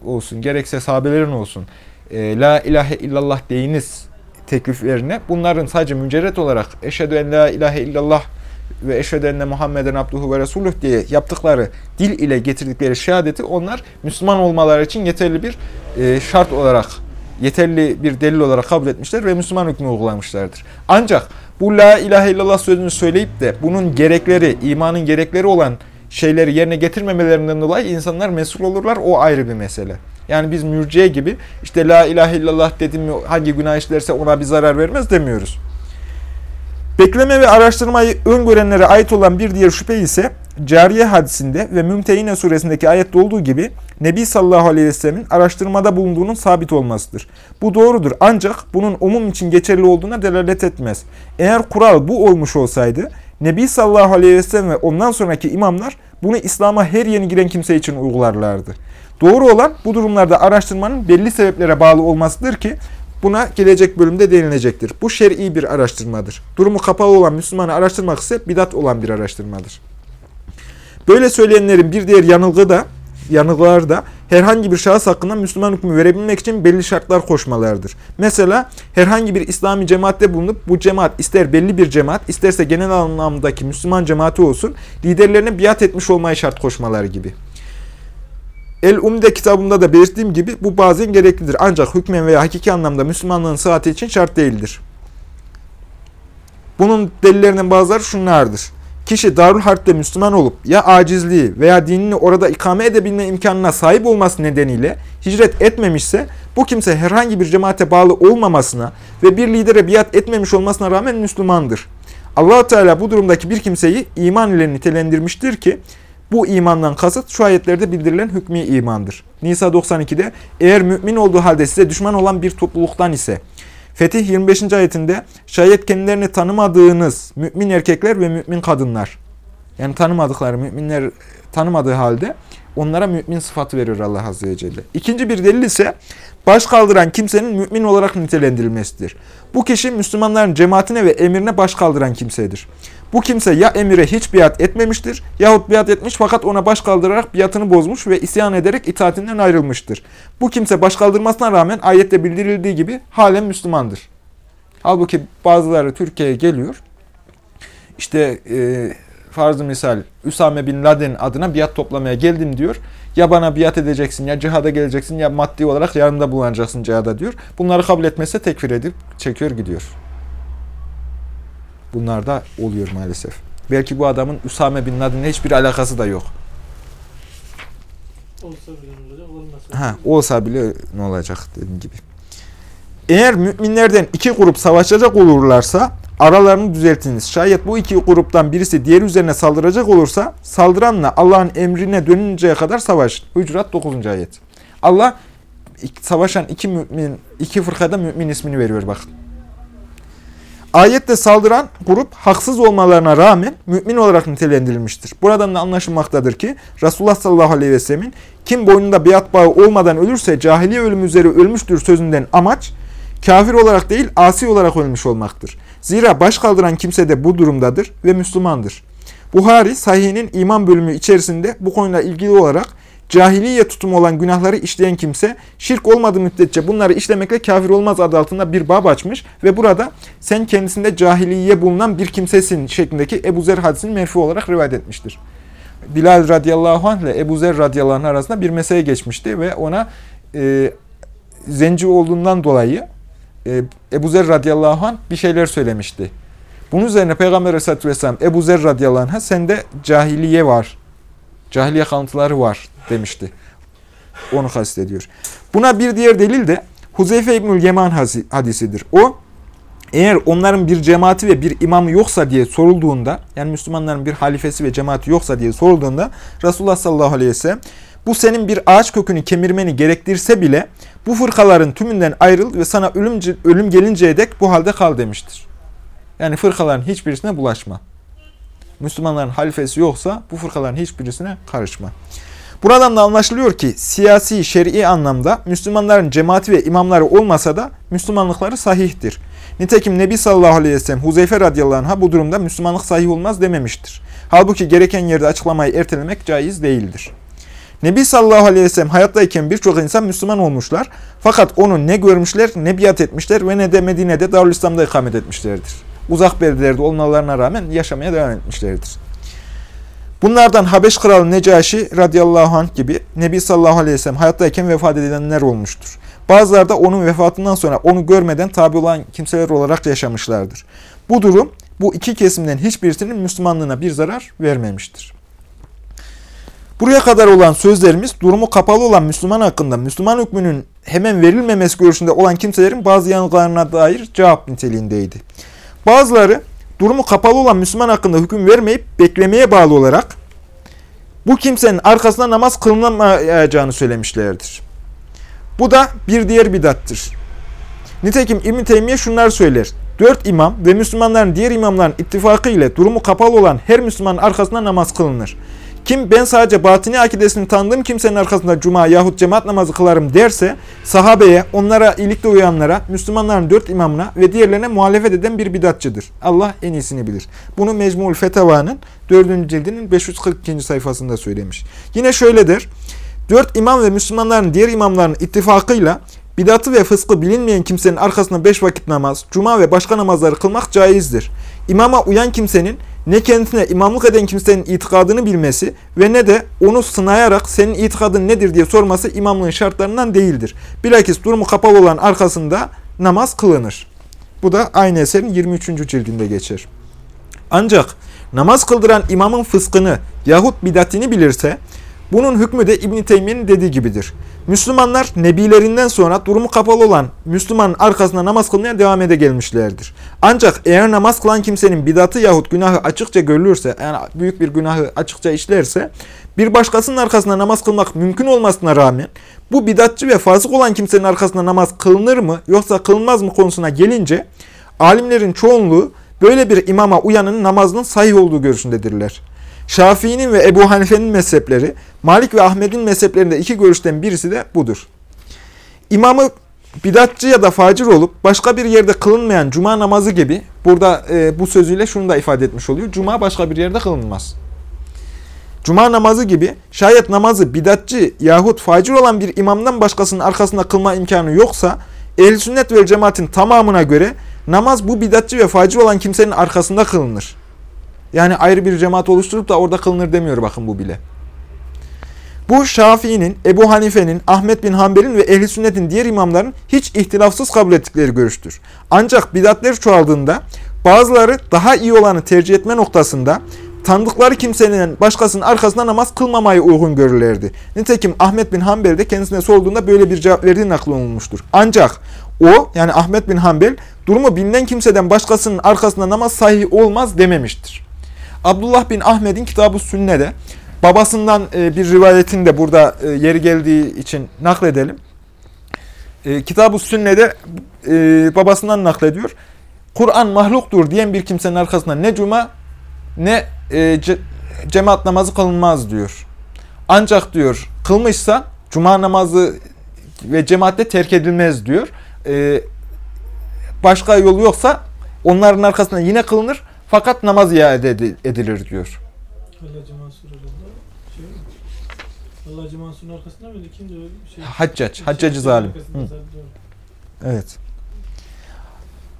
olsun, gerekse sahabelerin olsun, e, La ilahe illallah deyiniz tekliflerine bunların sadece mücerret olarak eşhedü en la ilahe illallah ve eşhedü enne Muhammeden abduhu ve resuluh diye yaptıkları dil ile getirdikleri şehadeti onlar Müslüman olmaları için yeterli bir e, şart olarak, yeterli bir delil olarak kabul etmişler ve Müslüman hükmü uygulamışlardır. Ancak bu la ilahe illallah sözünü söyleyip de bunun gerekleri, imanın gerekleri olan şeyleri yerine getirmemelerinden dolayı insanlar mesul olurlar. O ayrı bir mesele. Yani biz mürciye gibi işte la ilahe illallah dedim mi hangi günah işlerse ona bir zarar vermez demiyoruz. Bekleme ve araştırmayı öngörenlere ait olan bir diğer şüphe ise Cariye hadisinde ve Mümtehine suresindeki ayette olduğu gibi Nebi sallallahu aleyhi ve sellemin araştırmada bulunduğunun sabit olmasıdır. Bu doğrudur ancak bunun umum için geçerli olduğuna delalet etmez. Eğer kural bu olmuş olsaydı Nebi sallallahu aleyhi ve sellem ve ondan sonraki imamlar bunu İslam'a her yeni giren kimse için uygularlardı. Doğru olan bu durumlarda araştırmanın belli sebeplere bağlı olmasıdır ki buna gelecek bölümde değinilecektir. Bu şer'i bir araştırmadır. Durumu kapalı olan Müslümanı araştırmak ise bidat olan bir araştırmadır. Böyle söyleyenlerin bir diğer yanılgı da, yanılgılar da herhangi bir şahıs hakkında Müslüman hükmü verebilmek için belli şartlar koşmalardır. Mesela herhangi bir İslami cemaatte bulunup bu cemaat ister belli bir cemaat isterse genel anlamdaki Müslüman cemaati olsun liderlerine biat etmiş olmayı şart koşmaları gibi. El-Umde kitabımda da belirttiğim gibi bu bazen gereklidir. Ancak hükmen veya hakiki anlamda Müslümanlığın sıhhati için şart değildir. Bunun delillerinden bazıları şunlardır. Kişi Darul Harp'te Müslüman olup ya acizliği veya dinini orada ikame edebilme imkanına sahip olması nedeniyle hicret etmemişse bu kimse herhangi bir cemaate bağlı olmamasına ve bir lidere biat etmemiş olmasına rağmen Müslümandır. allah Teala bu durumdaki bir kimseyi iman ile nitelendirmiştir ki bu imandan kasıt şu ayetlerde bildirilen hükmü imandır. Nisa 92'de eğer mümin olduğu halde size düşman olan bir topluluktan ise Fetih 25. ayetinde şayet kendilerini tanımadığınız mümin erkekler ve mümin kadınlar yani tanımadıkları müminler tanımadığı halde onlara mümin sıfatı veriyor Allah Azze ve Celle. İkinci bir delil ise baş kaldıran kimsenin mümin olarak nitelendirilmesidir. Bu kişi Müslümanların cemaatine ve emrine baş kaldıran kimsedir. Bu kimse ya emire hiç biat etmemiştir yahut biat etmiş fakat ona baş kaldırarak biatını bozmuş ve isyan ederek itaatinden ayrılmıştır. Bu kimse baş kaldırmasına rağmen ayette bildirildiği gibi halen Müslümandır. Halbuki bazıları Türkiye'ye geliyor. İşte e, farzı misal Üsame bin Laden adına biat toplamaya geldim diyor. Ya bana biat edeceksin ya cihada geleceksin ya maddi olarak yanında bulunacaksın cihada diyor. Bunları kabul etmezse tekfir edip çekiyor gidiyor. Bunlar da oluyor maalesef. Belki bu adamın Üsame bin Laden'le hiçbir alakası da yok. Olsa bile ne olacak, olmasa Ha, olsa bile ne olacak dediğim gibi. Eğer müminlerden iki grup savaşacak olurlarsa aralarını düzeltiniz. Şayet bu iki gruptan birisi diğeri üzerine saldıracak olursa saldıranla Allah'ın emrine dönünceye kadar savaşın. Hücurat 9. ayet. Allah savaşan iki mümin, iki fırkada mümin ismini veriyor bakın. Ayette saldıran grup haksız olmalarına rağmen mümin olarak nitelendirilmiştir. Buradan da anlaşılmaktadır ki Resulullah sallallahu aleyhi ve sellemin kim boynunda biat bağı olmadan ölürse cahiliye ölümü üzere ölmüştür sözünden amaç kafir olarak değil asi olarak ölmüş olmaktır. Zira baş kaldıran kimse de bu durumdadır ve Müslümandır. Buhari sahihinin iman bölümü içerisinde bu konuyla ilgili olarak cahiliye tutumu olan günahları işleyen kimse şirk olmadığı müddetçe bunları işlemekle kafir olmaz adı altında bir bab açmış ve burada sen kendisinde cahiliye bulunan bir kimsesin şeklindeki Ebu Zer hadisini merfu olarak rivayet etmiştir. Bilal radıyallahu anh ile Ebu Zer radıyallahu arasında bir mesele geçmişti ve ona e, zenci olduğundan dolayı Ebu Zer radıyallahu anh bir şeyler söylemişti. Bunun üzerine Peygamber aleyhissalatü vesselam Ebu Zer radıyallahu anh'a sende cahiliye var, cahiliye kanıtları var demişti. Onu kastediyor. Buna bir diğer delil de Huzeyfe İbnül Yeman hadisidir. O eğer onların bir cemaati ve bir imamı yoksa diye sorulduğunda yani Müslümanların bir halifesi ve cemaati yoksa diye sorulduğunda Resulullah sallallahu aleyhi ve sellem bu senin bir ağaç kökünü kemirmeni gerektirse bile bu fırkaların tümünden ayrıl ve sana ölüm, ölüm gelinceye dek bu halde kal demiştir. Yani fırkaların hiçbirisine bulaşma. Müslümanların halifesi yoksa bu fırkaların hiçbirisine karışma. Buradan da anlaşılıyor ki siyasi, şer'i anlamda Müslümanların cemaati ve imamları olmasa da Müslümanlıkları sahihtir. Nitekim Nebi sallallahu aleyhi ve sellem Huzeyfe radıyallahu anh'a bu durumda Müslümanlık sahih olmaz dememiştir. Halbuki gereken yerde açıklamayı ertelemek caiz değildir. Nebi sallallahu aleyhi ve sellem hayattayken birçok insan Müslüman olmuşlar. Fakat onu ne görmüşler, ne biat etmişler ve ne de Medine'de Darülislam'da ikamet etmişlerdir. Uzak beldilerde olmalarına rağmen yaşamaya devam etmişlerdir. Bunlardan Habeş Kralı Necaşi radıyallahu anh gibi Nebi sallallahu aleyhi ve sellem hayattayken vefat edilenler olmuştur. Bazıları da onun vefatından sonra onu görmeden tabi olan kimseler olarak yaşamışlardır. Bu durum bu iki kesimden hiçbirisinin Müslümanlığına bir zarar vermemiştir. Buraya kadar olan sözlerimiz durumu kapalı olan Müslüman hakkında Müslüman hükmünün hemen verilmemesi görüşünde olan kimselerin bazı yanılgılarına dair cevap niteliğindeydi. Bazıları durumu kapalı olan Müslüman hakkında hüküm vermeyip beklemeye bağlı olarak bu kimsenin arkasında namaz kılınamayacağını söylemişlerdir. Bu da bir diğer bidattır. Nitekim İbn Teymiye şunlar söyler. Dört imam ve Müslümanların diğer imamların ittifakı ile durumu kapalı olan her Müslümanın arkasında namaz kılınır. Kim ben sadece batini akidesini tanıdığım kimsenin arkasında cuma yahut cemaat namazı kılarım derse sahabeye, onlara iyilikle uyanlara, Müslümanların dört imamına ve diğerlerine muhalefet eden bir bidatçıdır. Allah en iyisini bilir. Bunu Mecmu'l Fetava'nın 4. cildinin 542. sayfasında söylemiş. Yine şöyle der. Dört imam ve Müslümanların diğer imamların ittifakıyla bidatı ve fıskı bilinmeyen kimsenin arkasında beş vakit namaz, cuma ve başka namazları kılmak caizdir. İmama uyan kimsenin ne kendisine imamlık eden kimsenin itikadını bilmesi ve ne de onu sınayarak senin itikadın nedir diye sorması imamlığın şartlarından değildir. Bilakis durumu kapalı olan arkasında namaz kılınır. Bu da aynı eserin 23. cildinde geçer. Ancak namaz kıldıran imamın fıskını yahut bidatini bilirse bunun hükmü de İbn Teymiye'nin dediği gibidir. Müslümanlar nebilerinden sonra durumu kapalı olan Müslümanın arkasında namaz kılmaya devam ede gelmişlerdir. Ancak eğer namaz kılan kimsenin bidatı yahut günahı açıkça görülürse, yani büyük bir günahı açıkça işlerse, bir başkasının arkasında namaz kılmak mümkün olmasına rağmen, bu bidatçı ve fasık olan kimsenin arkasında namaz kılınır mı yoksa kılınmaz mı konusuna gelince, alimlerin çoğunluğu böyle bir imama uyanın namazının sahih olduğu görüşündedirler. Şafii'nin ve Ebu Hanife'nin mezhepleri, Malik ve Ahmet'in mezheplerinde iki görüşten birisi de budur. İmamı bidatçı ya da facir olup başka bir yerde kılınmayan cuma namazı gibi, burada e, bu sözüyle şunu da ifade etmiş oluyor. Cuma başka bir yerde kılınmaz. Cuma namazı gibi şayet namazı bidatçı yahut facir olan bir imamdan başkasının arkasında kılma imkanı yoksa, ehl sünnet ve cemaatin tamamına göre namaz bu bidatçı ve facir olan kimsenin arkasında kılınır. Yani ayrı bir cemaat oluşturup da orada kılınır demiyor bakın bu bile. Bu Şafii'nin, Ebu Hanife'nin, Ahmet bin Hanbel'in ve ehli sünnetin diğer imamların hiç ihtilafsız kabul ettikleri görüştür. Ancak bidatler çoğaldığında bazıları daha iyi olanı tercih etme noktasında tanıdıkları kimsenin başkasının arkasında namaz kılmamayı uygun görürlerdi. Nitekim Ahmet bin Hanbel de kendisine sorduğunda böyle bir cevap verdiği naklanılmıştır. Ancak o yani Ahmet bin Hanbel durumu bilinen kimseden başkasının arkasında namaz sahih olmaz dememiştir. Abdullah bin Ahmet'in Kitab-ı Sünne'de babasından e, bir rivayetin de burada e, yeri geldiği için nakledelim. E, Kitab-ı Sünne'de babasından naklediyor. Kur'an mahluktur diyen bir kimsenin arkasında ne cuma ne cemaat namazı kılınmaz diyor. Ancak diyor kılmışsa cuma namazı ve cemaatte terk edilmez diyor. Başka yolu yoksa onların arkasında yine kılınır fakat namaz iade edilir diyor. Hallacı Mansur şey mi? Hallacı Mansur'un arkasında mıydı? Kimdi bir şey? Haccac, Haccacı zalim. Zalim, Evet.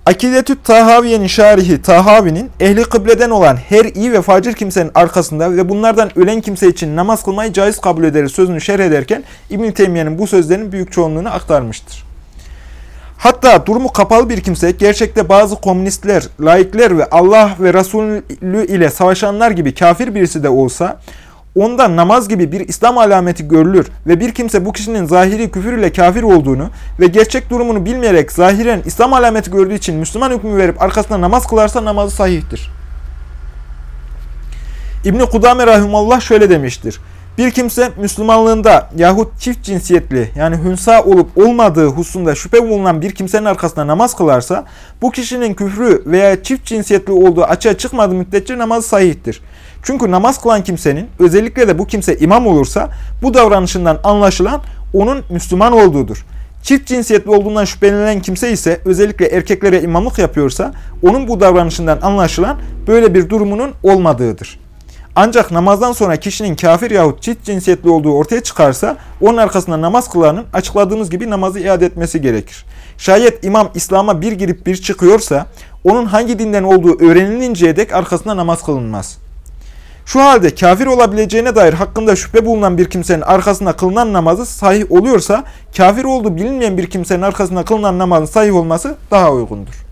Akidetü Tahaviye'nin şarihi Tahavi'nin ehli kıbleden olan her iyi ve facir kimsenin arkasında ve bunlardan ölen kimse için namaz kılmayı caiz kabul ederiz sözünü şerh ederken İbn-i Teymiye'nin bu sözlerinin büyük çoğunluğunu aktarmıştır. Hatta durumu kapalı bir kimse gerçekte bazı komünistler, laikler ve Allah ve Resulü ile savaşanlar gibi kafir birisi de olsa onda namaz gibi bir İslam alameti görülür ve bir kimse bu kişinin zahiri küfür ile kafir olduğunu ve gerçek durumunu bilmeyerek zahiren İslam alameti gördüğü için Müslüman hükmü verip arkasında namaz kılarsa namazı sahihtir. İbni Kudame Rahimallah şöyle demiştir. Bir kimse Müslümanlığında yahut çift cinsiyetli yani hünsa olup olmadığı hususunda şüphe bulunan bir kimsenin arkasında namaz kılarsa bu kişinin küfrü veya çift cinsiyetli olduğu açığa çıkmadığı müddetçe namazı sahihtir. Çünkü namaz kılan kimsenin özellikle de bu kimse imam olursa bu davranışından anlaşılan onun Müslüman olduğudur. Çift cinsiyetli olduğundan şüphelenen kimse ise özellikle erkeklere imamlık yapıyorsa onun bu davranışından anlaşılan böyle bir durumunun olmadığıdır. Ancak namazdan sonra kişinin kafir yahut çift cinsiyetli olduğu ortaya çıkarsa onun arkasında namaz kılanın açıkladığımız gibi namazı iade etmesi gerekir. Şayet imam İslam'a bir girip bir çıkıyorsa onun hangi dinden olduğu öğrenilinceye dek arkasında namaz kılınmaz. Şu halde kafir olabileceğine dair hakkında şüphe bulunan bir kimsenin arkasında kılınan namazı sahih oluyorsa kafir olduğu bilinmeyen bir kimsenin arkasında kılınan namazın sahih olması daha uygundur.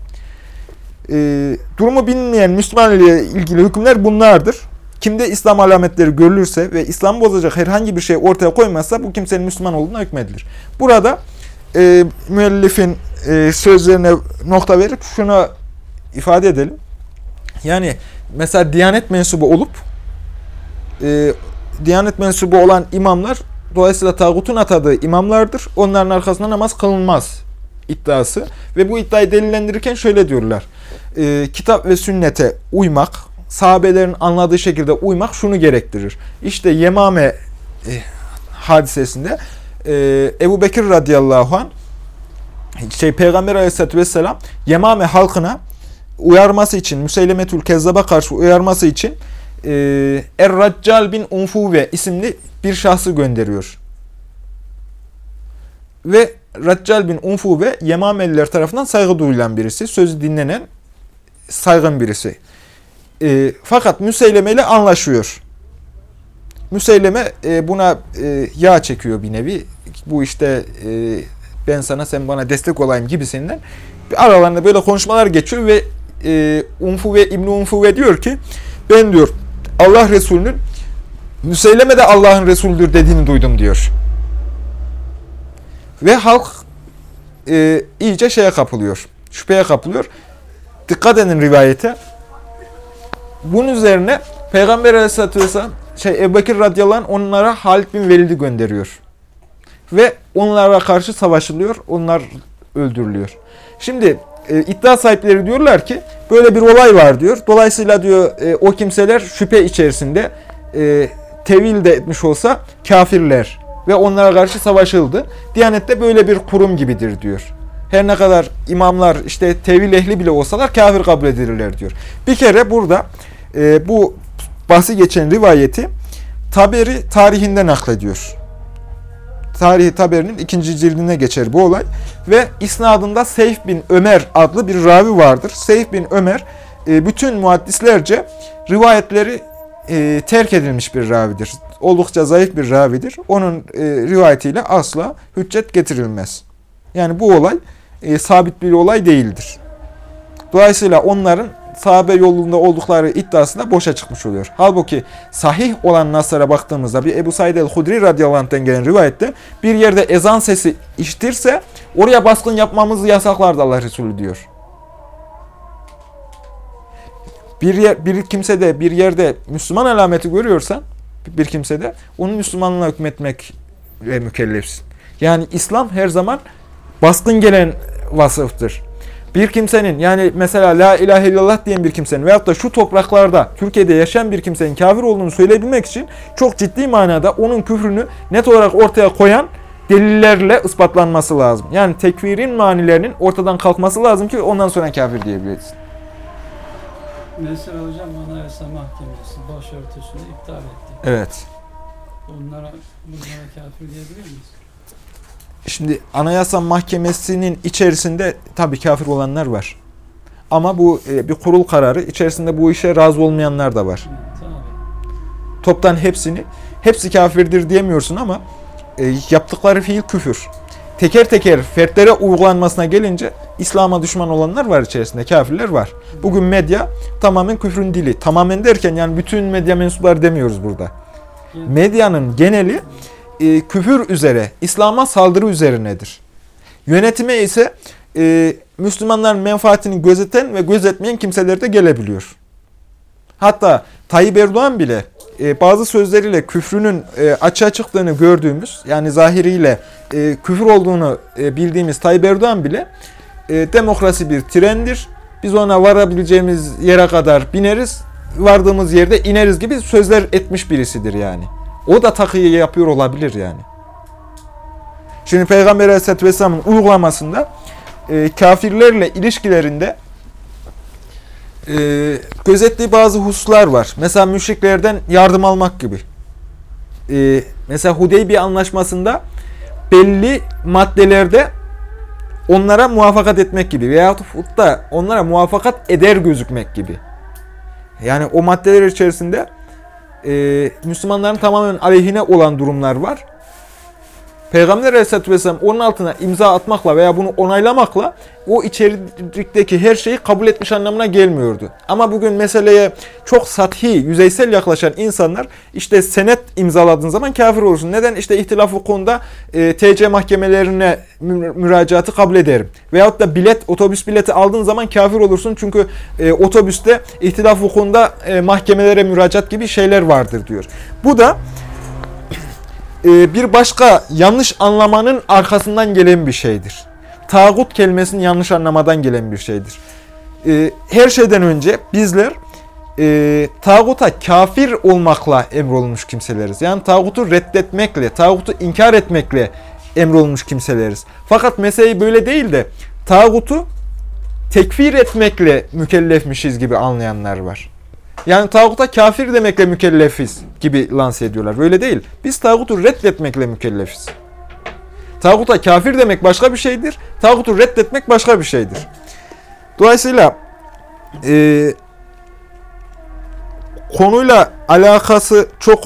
Ee, durumu bilinmeyen Müslüman ile ilgili hükümler bunlardır. Kimde İslam alametleri görülürse ve İslam bozacak herhangi bir şey ortaya koymazsa bu kimsenin Müslüman olduğuna hükmedilir. Burada e, müellifin e, sözlerine nokta verip şuna ifade edelim. Yani mesela Diyanet mensubu olup e, Diyanet mensubu olan imamlar dolayısıyla tağutun atadığı imamlardır. Onların arkasında namaz kılınmaz iddiası. Ve bu iddiayı delillendirirken şöyle diyorlar. E, kitap ve sünnete uymak, sahabelerin anladığı şekilde uymak şunu gerektirir. İşte Yemame e, hadisesinde e, Ebu Bekir radıyallahu anh şey, Peygamber aleyhissalatü vesselam Yemame halkına uyarması için, Müseylemetül Kezzab'a karşı uyarması için e, Er-Raccal bin Unfuve isimli bir şahsı gönderiyor. Ve Raccal bin Unfuve Yemameliler tarafından saygı duyulan birisi, sözü dinlenen saygın birisi. E, fakat Müseyleme ile anlaşıyor. Müseyleme e, buna e, yağ çekiyor bir nevi. Bu işte e, ben sana sen bana destek olayım gibisinden. Aralarında böyle konuşmalar geçiyor ve e, Unfu ve İbn Unfu ve diyor ki ben diyor Allah Resulü'nün Müseyleme de Allah'ın Resulüdür dediğini duydum diyor. Ve halk e, iyice şeye kapılıyor. Şüpheye kapılıyor. Dikkat edin rivayete. Bunun üzerine Peygamber Aleyhisselatü Vesselam şey, Ebu Bekir radıyallahu onlara Halid bin Velid'i gönderiyor. Ve onlara karşı savaşılıyor. Onlar öldürülüyor. Şimdi e, iddia sahipleri diyorlar ki böyle bir olay var diyor. Dolayısıyla diyor e, o kimseler şüphe içerisinde e, tevil de etmiş olsa kafirler ve onlara karşı savaşıldı. Diyanette böyle bir kurum gibidir diyor. Her ne kadar imamlar işte tevil ehli bile olsalar kafir kabul edilirler diyor. Bir kere burada e, bu bahsi geçen rivayeti Taberi tarihinde naklediyor. Tarihi Taberi'nin ikinci cildine geçer bu olay. Ve isnadında Seyf bin Ömer adlı bir ravi vardır. Seyf bin Ömer e, bütün muhaddislerce rivayetleri e, terk edilmiş bir ravidir. Oldukça zayıf bir ravidir. Onun e, rivayetiyle asla hüccet getirilmez. Yani bu olay sabit bir olay değildir. Dolayısıyla onların sahabe yolunda oldukları iddiasında boşa çıkmış oluyor. Halbuki sahih olan naslara baktığımızda bir Ebu Said el-Hudri radıyallahu anh'ten gelen rivayette bir yerde ezan sesi işitirse oraya baskın yapmamızı yasaklardı Allah Resulü diyor. Bir, yer, bir kimsede bir yerde Müslüman alameti görüyorsan bir kimsede onun Müslümanlığına hükmetmek mükellefsin. Yani İslam her zaman baskın gelen vasıftır bir kimsenin yani mesela la ilahe illallah diyen bir kimsenin veyahut da şu topraklarda Türkiye'de yaşayan bir kimsenin kafir olduğunu söyleyebilmek için çok ciddi manada onun küfrünü net olarak ortaya koyan delillerle ispatlanması lazım. Yani tekfirin manilerinin ortadan kalkması lazım ki ondan sonra kafir diyebiliriz. Mesela hocam Anayasa Mahkemesi başörtüsünü iptal etti. Evet. Onlara bunlara kafir diyebilir miyiz? Şimdi Anayasa Mahkemesi'nin içerisinde tabii kafir olanlar var. Ama bu e, bir kurul kararı. içerisinde bu işe razı olmayanlar da var. Toptan hepsini, hepsi kafirdir diyemiyorsun ama e, yaptıkları fiil küfür. Teker teker fertlere uygulanmasına gelince İslam'a düşman olanlar var içerisinde, kafirler var. Bugün medya tamamen küfrün dili. Tamamen derken yani bütün medya mensupları demiyoruz burada. Medyanın geneli e, küfür üzere, İslam'a saldırı üzerinedir. Yönetime ise e, Müslümanların menfaatini gözeten ve gözetmeyen kimseler de gelebiliyor. Hatta Tayyip Erdoğan bile e, bazı sözleriyle küfrünün e, açığa çıktığını gördüğümüz, yani zahiriyle e, küfür olduğunu e, bildiğimiz Tayyip Erdoğan bile e, demokrasi bir trendir. Biz ona varabileceğimiz yere kadar bineriz, vardığımız yerde ineriz gibi sözler etmiş birisidir yani. O da takıyı yapıyor olabilir yani. Şimdi Peygamber Aleyhisselatü Vesselam'ın uygulamasında e, kafirlerle ilişkilerinde e, gözettiği bazı hususlar var. Mesela müşriklerden yardım almak gibi. E, mesela Hudeybiye anlaşmasında belli maddelerde onlara muvaffakat etmek gibi veyahut da onlara muvaffakat eder gözükmek gibi. Yani o maddeler içerisinde e, Müslümanların tamamen aleyhine olan durumlar var. Peygamber Aleyhisselatü Vesselam onun altına imza atmakla veya bunu onaylamakla o içerikteki her şeyi kabul etmiş anlamına gelmiyordu. Ama bugün meseleye çok sathi, yüzeysel yaklaşan insanlar işte senet imzaladığın zaman kafir olursun. Neden? İşte ihtilaf hukukunda e, TC mahkemelerine mü- müracaatı kabul ederim. Veyahut da bilet, otobüs bileti aldığın zaman kafir olursun. Çünkü e, otobüste ihtilaf hukukunda e, mahkemelere müracaat gibi şeyler vardır diyor. Bu da bir başka yanlış anlamanın arkasından gelen bir şeydir. Tağut kelimesinin yanlış anlamadan gelen bir şeydir. E, her şeyden önce bizler e, tağuta kafir olmakla emrolunmuş kimseleriz. Yani tağutu reddetmekle, tağutu inkar etmekle emrolunmuş kimseleriz. Fakat meseleyi böyle değil de tağutu tekfir etmekle mükellefmişiz gibi anlayanlar var. Yani tağuta kafir demekle mükellefiz gibi lanse ediyorlar. Böyle değil. Biz tağutu reddetmekle mükellefiz. Tağuta kafir demek başka bir şeydir. Tağutu reddetmek başka bir şeydir. Dolayısıyla e, konuyla alakası çok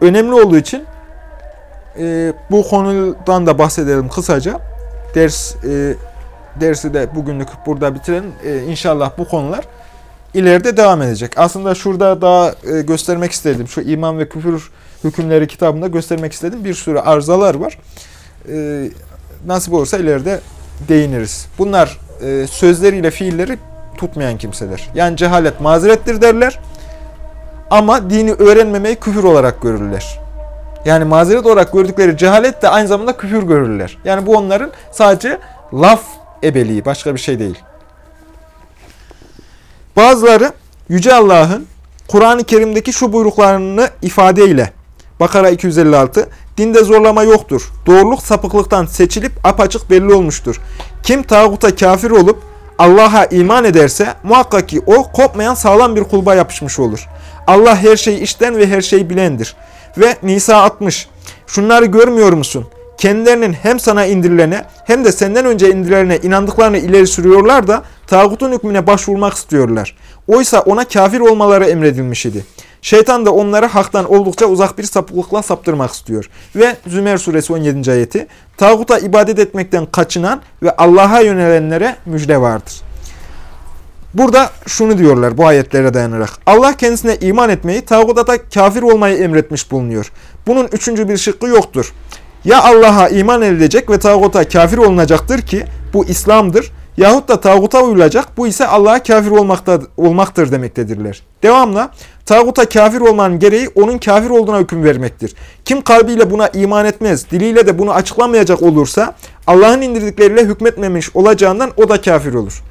önemli olduğu için e, bu konudan da bahsedelim kısaca. Ders e, dersi de bugünlük burada bitirelim. E, inşallah bu konular ileride devam edecek. Aslında şurada daha e, göstermek istedim. Şu iman ve küfür hükümleri kitabında göstermek istedim. Bir sürü arızalar var. E, nasip olursa ileride değiniriz. Bunlar e, sözleriyle fiilleri tutmayan kimseler. Yani cehalet mazerettir derler. Ama dini öğrenmemeyi küfür olarak görürler. Yani mazeret olarak gördükleri cehalet de aynı zamanda küfür görürler. Yani bu onların sadece laf ebeliği, başka bir şey değil. Bazıları Yüce Allah'ın Kur'an-ı Kerim'deki şu buyruklarını ifadeyle Bakara 256 Dinde zorlama yoktur. Doğruluk sapıklıktan seçilip apaçık belli olmuştur. Kim tağuta kafir olup Allah'a iman ederse muhakkak ki o kopmayan sağlam bir kulba yapışmış olur. Allah her şeyi işten ve her şeyi bilendir. Ve Nisa 60 Şunları görmüyor musun? Kendilerinin hem sana indirilene hem de senden önce indirilene inandıklarını ileri sürüyorlar da tağutun hükmüne başvurmak istiyorlar. Oysa ona kafir olmaları emredilmiş idi. Şeytan da onları haktan oldukça uzak bir sapıklıkla saptırmak istiyor. Ve Zümer suresi 17. ayeti Tağuta ibadet etmekten kaçınan ve Allah'a yönelenlere müjde vardır. Burada şunu diyorlar bu ayetlere dayanarak. Allah kendisine iman etmeyi, tağuta da kafir olmayı emretmiş bulunuyor. Bunun üçüncü bir şıkkı yoktur. Ya Allah'a iman edilecek ve tağuta kafir olunacaktır ki bu İslam'dır. Yahut da tağuta uyulacak bu ise Allah'a kafir olmakta, olmaktır demektedirler. Devamla tağuta kafir olmanın gereği onun kafir olduğuna hüküm vermektir. Kim kalbiyle buna iman etmez, diliyle de bunu açıklamayacak olursa Allah'ın indirdikleriyle hükmetmemiş olacağından o da kafir olur.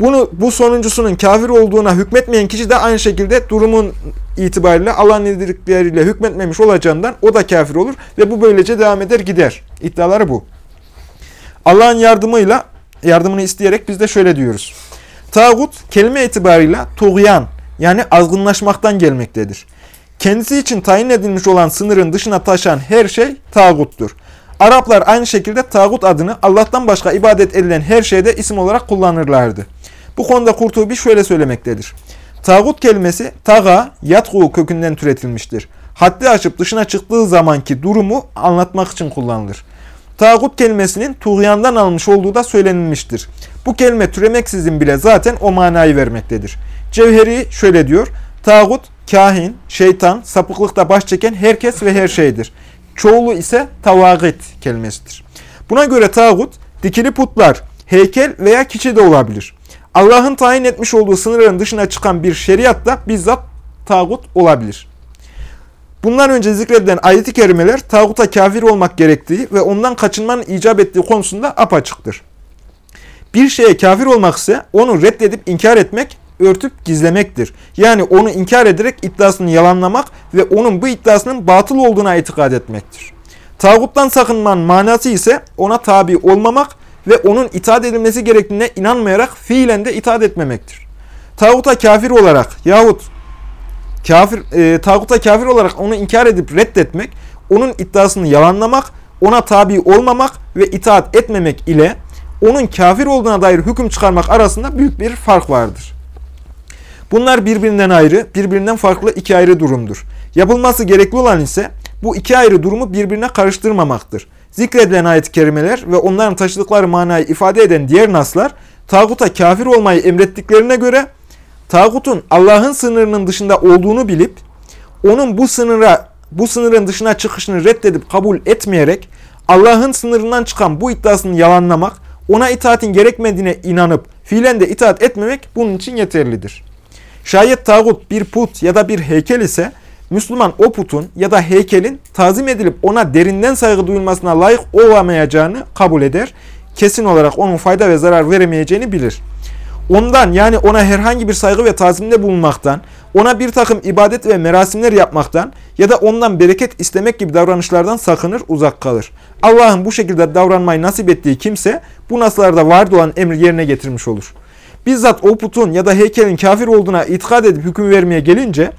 Bunu bu sonuncusunun kafir olduğuna hükmetmeyen kişi de aynı şekilde durumun itibariyle Allah'ın indirdikleriyle hükmetmemiş olacağından o da kafir olur ve bu böylece devam eder gider. İddiaları bu. Allah'ın yardımıyla yardımını isteyerek biz de şöyle diyoruz. Tağut kelime itibarıyla tuğyan yani azgınlaşmaktan gelmektedir. Kendisi için tayin edilmiş olan sınırın dışına taşan her şey tağuttur. Araplar aynı şekilde tağut adını Allah'tan başka ibadet edilen her şeyde isim olarak kullanırlardı. Bu konuda Kurtubi şöyle söylemektedir. Tağut kelimesi taga, yatgu kökünden türetilmiştir. Haddi aşıp dışına çıktığı zamanki durumu anlatmak için kullanılır. Tağut kelimesinin tuğyandan almış olduğu da söylenilmiştir. Bu kelime türemeksizin bile zaten o manayı vermektedir. Cevheri şöyle diyor. Tağut, kahin, şeytan, sapıklıkta baş çeken herkes ve her şeydir. Çoğulu ise tavagit kelimesidir. Buna göre tağut, dikili putlar, heykel veya kişi de olabilir. Allah'ın tayin etmiş olduğu sınırların dışına çıkan bir şeriat da bizzat tağut olabilir. Bundan önce zikredilen ayet-i kerimeler tağuta kafir olmak gerektiği ve ondan kaçınmanın icap ettiği konusunda apaçıktır. Bir şeye kafir olmak ise onu reddedip inkar etmek, örtüp gizlemektir. Yani onu inkar ederek iddiasını yalanlamak ve onun bu iddiasının batıl olduğuna itikad etmektir. Tağuttan sakınmanın manası ise ona tabi olmamak ve onun itaat edilmesi gerektiğine inanmayarak fiilen de itaat etmemektir. Tağuta kafir olarak yahut kafir, e, tağuta kafir olarak onu inkar edip reddetmek, onun iddiasını yalanlamak, ona tabi olmamak ve itaat etmemek ile onun kafir olduğuna dair hüküm çıkarmak arasında büyük bir fark vardır. Bunlar birbirinden ayrı, birbirinden farklı iki ayrı durumdur. Yapılması gerekli olan ise bu iki ayrı durumu birbirine karıştırmamaktır. zikredilen ayet-i kerimeler ve onların taşıdıkları manayı ifade eden diğer naslar, tağuta kafir olmayı emrettiklerine göre, tağutun Allah'ın sınırının dışında olduğunu bilip, onun bu sınıra bu sınırın dışına çıkışını reddedip kabul etmeyerek Allah'ın sınırından çıkan bu iddiasını yalanlamak, ona itaatin gerekmediğine inanıp fiilen de itaat etmemek bunun için yeterlidir. Şayet tağut bir put ya da bir heykel ise Müslüman o putun ya da heykelin tazim edilip ona derinden saygı duyulmasına layık olamayacağını kabul eder. Kesin olarak onun fayda ve zarar veremeyeceğini bilir. Ondan yani ona herhangi bir saygı ve tazimde bulunmaktan, ona bir takım ibadet ve merasimler yapmaktan ya da ondan bereket istemek gibi davranışlardan sakınır, uzak kalır. Allah'ın bu şekilde davranmayı nasip ettiği kimse bu naslarda vardı olan emri yerine getirmiş olur. Bizzat o putun ya da heykelin kafir olduğuna itikad edip hüküm vermeye gelince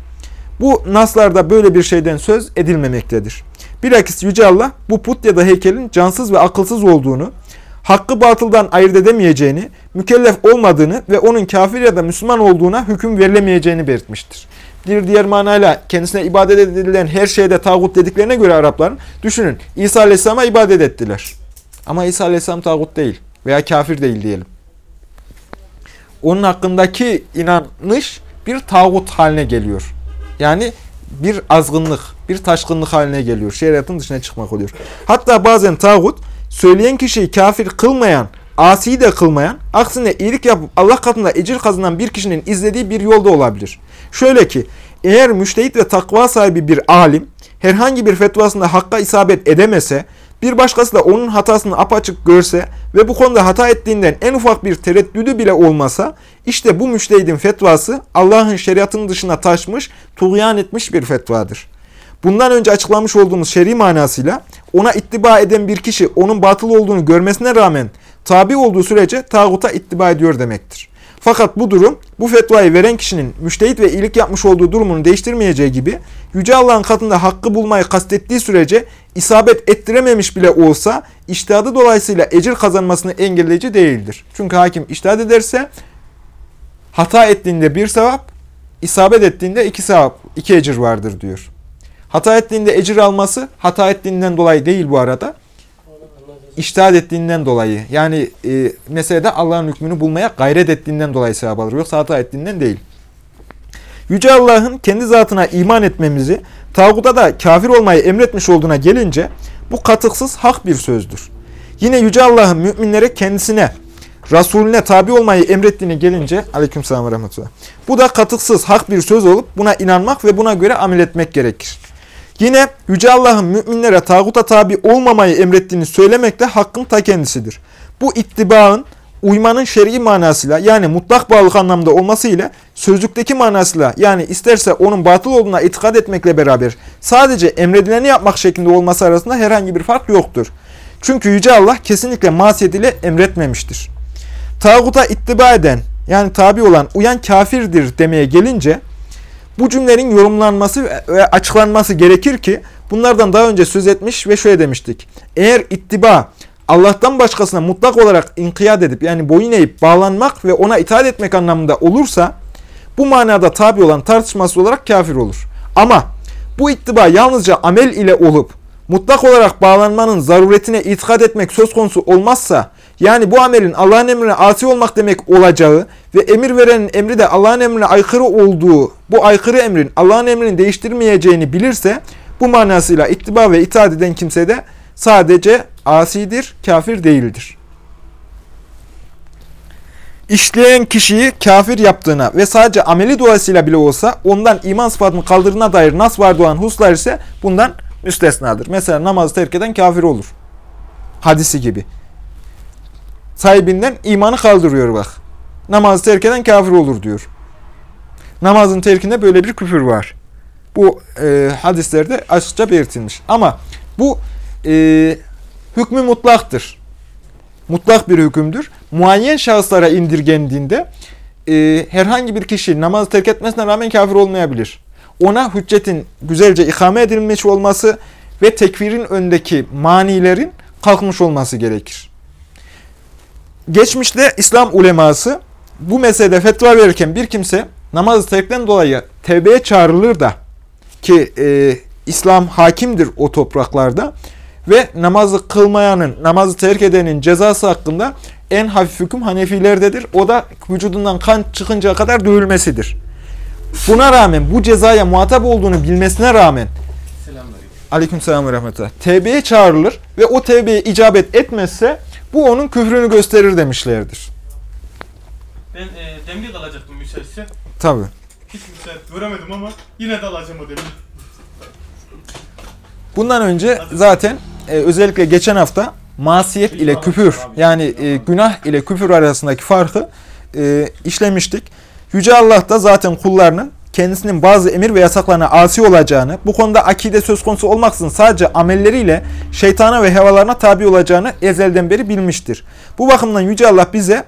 bu naslarda böyle bir şeyden söz edilmemektedir. Bilakis Yüce Allah bu put ya da heykelin cansız ve akılsız olduğunu, hakkı batıldan ayırt edemeyeceğini, mükellef olmadığını ve onun kafir ya da Müslüman olduğuna hüküm verilemeyeceğini belirtmiştir. Bir diğer manayla kendisine ibadet edilen her şeyde tağut dediklerine göre Arapların, düşünün İsa Aleyhisselam'a ibadet ettiler. Ama İsa Aleyhisselam tağut değil veya kafir değil diyelim. Onun hakkındaki inanış bir tağut haline geliyor. Yani bir azgınlık, bir taşkınlık haline geliyor. Şeriatın dışına çıkmak oluyor. Hatta bazen tağut söyleyen kişiyi kafir kılmayan, asi de kılmayan, aksine iyilik yapıp Allah katında ecir kazanan bir kişinin izlediği bir yolda olabilir. Şöyle ki, eğer müştehit ve takva sahibi bir alim, herhangi bir fetvasında hakka isabet edemese, bir başkası da onun hatasını apaçık görse ve bu konuda hata ettiğinden en ufak bir tereddüdü bile olmasa, işte bu müştehidin fetvası Allah'ın şeriatının dışına taşmış, tuğyan etmiş bir fetvadır. Bundan önce açıklamış olduğumuz şer'i manasıyla ona ittiba eden bir kişi onun batıl olduğunu görmesine rağmen tabi olduğu sürece tağuta ittiba ediyor demektir. Fakat bu durum bu fetvayı veren kişinin müştehit ve iyilik yapmış olduğu durumunu değiştirmeyeceği gibi Yüce Allah'ın katında hakkı bulmayı kastettiği sürece isabet ettirememiş bile olsa iştihadı dolayısıyla ecir kazanmasını engelleyici değildir. Çünkü hakim iştihad ederse hata ettiğinde bir sevap, isabet ettiğinde iki sevap, iki ecir vardır diyor. Hata ettiğinde ecir alması hata ettiğinden dolayı değil bu arada. İçtihat ettiğinden dolayı. Yani e, meselede Allah'ın hükmünü bulmaya gayret ettiğinden dolayı sevap alır. Yoksa hata ettiğinden değil. Yüce Allah'ın kendi zatına iman etmemizi, tağuta da kafir olmayı emretmiş olduğuna gelince bu katıksız hak bir sözdür. Yine Yüce Allah'ın müminlere kendisine, Resulüne tabi olmayı emrettiğine gelince aleykümselam ve rahmetullah. Bu da katıksız hak bir söz olup buna inanmak ve buna göre amel etmek gerekir. Yine Yüce Allah'ın müminlere tağuta tabi olmamayı emrettiğini söylemek de hakkın ta kendisidir. Bu ittibaın uymanın şer'i manasıyla yani mutlak bağlılık anlamda olması ile sözlükteki manasıyla yani isterse onun batıl olduğuna itikad etmekle beraber sadece emredileni yapmak şeklinde olması arasında herhangi bir fark yoktur. Çünkü Yüce Allah kesinlikle masiyet ile emretmemiştir. Tağuta ittiba eden yani tabi olan uyan kafirdir demeye gelince bu cümlenin yorumlanması ve açıklanması gerekir ki bunlardan daha önce söz etmiş ve şöyle demiştik. Eğer ittiba Allah'tan başkasına mutlak olarak inkiyat edip yani boyun eğip bağlanmak ve ona itaat etmek anlamında olursa bu manada tabi olan tartışması olarak kafir olur. Ama bu ittiba yalnızca amel ile olup mutlak olarak bağlanmanın zaruretine itikad etmek söz konusu olmazsa yani bu amelin Allah'ın emrine asi olmak demek olacağı ve emir verenin emri de Allah'ın emrine aykırı olduğu bu aykırı emrin Allah'ın emrini değiştirmeyeceğini bilirse bu manasıyla ittiba ve itaat eden kimse de sadece asidir, kafir değildir. İşleyen kişiyi kafir yaptığına ve sadece ameli dolayısıyla bile olsa ondan iman sıfatını kaldırdığına dair nas var olan huslar ise bundan müstesnadır. Mesela namazı terk eden kafir olur. Hadisi gibi. Sahibinden imanı kaldırıyor bak. Namazı terk eden kafir olur diyor. Namazın terkinde böyle bir küfür var. Bu e, hadislerde açıkça belirtilmiş. Ama bu e, hükmü mutlaktır. Mutlak bir hükümdür. Muayyen şahıslara indirgendiğinde e, herhangi bir kişi namazı terk etmesine rağmen kafir olmayabilir. Ona hüccetin güzelce ikame edilmiş olması ve tekfirin öndeki manilerin kalkmış olması gerekir. Geçmişte İslam uleması bu meselede fetva verirken bir kimse namazı terkten dolayı tevbeye çağrılır da ki e, İslam hakimdir o topraklarda Ve namazı kılmayanın, namazı terk edenin cezası hakkında en hafif hüküm Hanefilerdedir. O da vücudundan kan çıkıncaya kadar dövülmesidir. Buna rağmen bu cezaya muhatap olduğunu bilmesine rağmen Selamünaleyküm. Aleykümselam ve rahmetullah. Tevbeye çağrılır ve o tevbeye icabet etmezse bu onun küfrünü gösterir demişlerdir. Ben e, demlik alacaktım müsaitse. Tabi. Hiç müsait göremedim ama yine de alacağım o demlik. Bundan önce zaten e, özellikle geçen hafta masiyet ile küfür yani e, günah ile küfür arasındaki farkı e, işlemiştik. Yüce Allah da zaten kullarının kendisinin bazı emir ve yasaklarına asi olacağını, bu konuda akide söz konusu olmaksızın sadece amelleriyle şeytana ve hevalarına tabi olacağını ezelden beri bilmiştir. Bu bakımdan Yüce Allah bize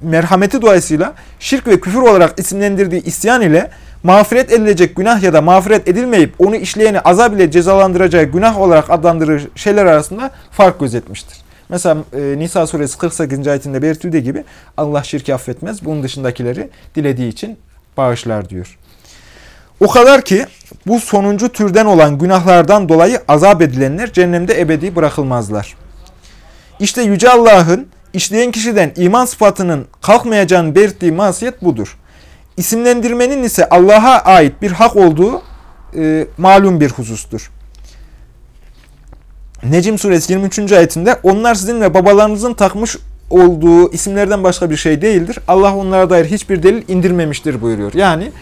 merhameti dolayısıyla şirk ve küfür olarak isimlendirdiği isyan ile mağfiret edilecek günah ya da mağfiret edilmeyip onu işleyeni azab ile cezalandıracağı günah olarak adlandırır şeyler arasında fark gözetmiştir. Mesela e, Nisa suresi 48. ayetinde belirtildiği gibi Allah şirki affetmez. Bunun dışındakileri dilediği için bağışlar diyor. O kadar ki bu sonuncu türden olan günahlardan dolayı azap edilenler cehennemde ebedi bırakılmazlar. İşte Yüce Allah'ın işleyen kişiden iman sıfatının kalkmayacağını belirttiği masiyet budur. İsimlendirmenin ise Allah'a ait bir hak olduğu e, malum bir husustur. Necim suresi 23. ayetinde onlar sizin ve babalarınızın takmış olduğu isimlerden başka bir şey değildir. Allah onlara dair hiçbir delil indirmemiştir buyuruyor. Yani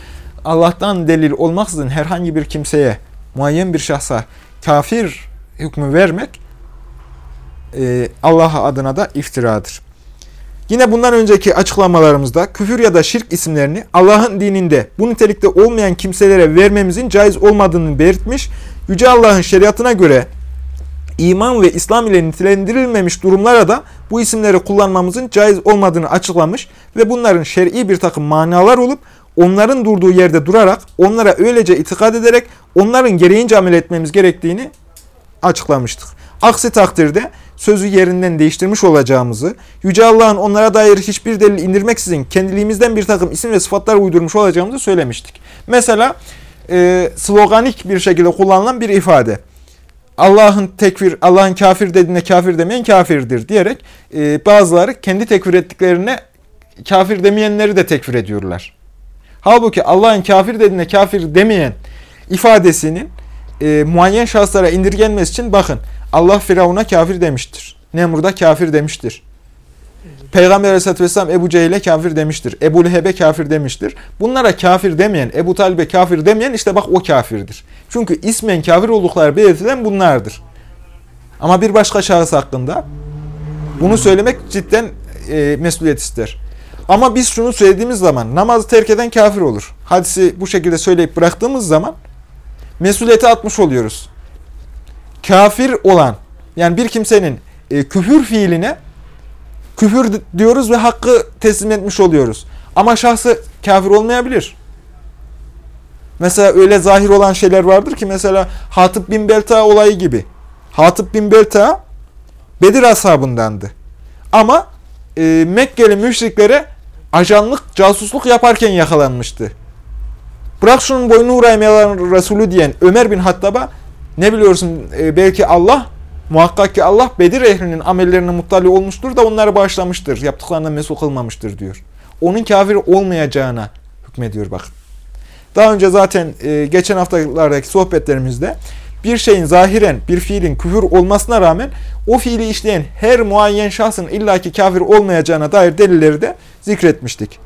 Allah'tan delil olmaksızın herhangi bir kimseye, muayyen bir şahsa kafir hükmü vermek e, Allah adına da iftiradır. Yine bundan önceki açıklamalarımızda küfür ya da şirk isimlerini Allah'ın dininde bu nitelikte olmayan kimselere vermemizin caiz olmadığını belirtmiş, Yüce Allah'ın şeriatına göre iman ve İslam ile nitelendirilmemiş durumlara da bu isimleri kullanmamızın caiz olmadığını açıklamış ve bunların şer'i bir takım manalar olup onların durduğu yerde durarak onlara öylece itikad ederek onların gereğince amel etmemiz gerektiğini açıklamıştık. Aksi takdirde sözü yerinden değiştirmiş olacağımızı, Yüce Allah'ın onlara dair hiçbir delil indirmeksizin kendiliğimizden bir takım isim ve sıfatlar uydurmuş olacağımızı söylemiştik. Mesela e, sloganik bir şekilde kullanılan bir ifade. Allah'ın tekfir, Allah'ın kafir dediğine kafir demeyen kafirdir diyerek e, bazıları kendi tekfir ettiklerine kafir demeyenleri de tekfir ediyorlar. Halbuki Allah'ın kafir dediğine kafir demeyen ifadesinin e, muayyen şahıslara indirgenmesi için bakın Allah Firavun'a kafir demiştir. Nemrud'a kafir demiştir. Peygamber Aleyhisselatü Vesselam Ebu Cehil'e kafir demiştir. Ebu Leheb'e kafir demiştir. Bunlara kafir demeyen, Ebu Talib'e kafir demeyen işte bak o kafirdir. Çünkü ismen kafir oldukları belirtilen bunlardır. Ama bir başka şahıs hakkında bunu söylemek cidden e, mesuliyet ister. Ama biz şunu söylediğimiz zaman namazı terk eden kafir olur. Hadisi bu şekilde söyleyip bıraktığımız zaman mesuliyeti atmış oluyoruz. Kafir olan yani bir kimsenin e, küfür fiiline küfür diyoruz ve hakkı teslim etmiş oluyoruz. Ama şahsı kafir olmayabilir. Mesela öyle zahir olan şeyler vardır ki mesela Hatip bin Belta olayı gibi. Hatip bin Belta Bedir ashabındandı. Ama e, Mekkeli müşriklere ajanlık, casusluk yaparken yakalanmıştı. Bırak şunun boynunu uğraymayan Resulü diyen Ömer bin Hattab'a ne biliyorsun e, belki Allah muhakkak ki Allah Bedir ehlinin amellerine muttali olmuştur da onları bağışlamıştır. Yaptıklarından mesul kılmamıştır diyor. Onun kafir olmayacağına hükmediyor bakın. Daha önce zaten e, geçen haftalardaki sohbetlerimizde bir şeyin zahiren bir fiilin küfür olmasına rağmen o fiili işleyen her muayyen şahsın illaki kafir olmayacağına dair delilleri de zikretmiştik.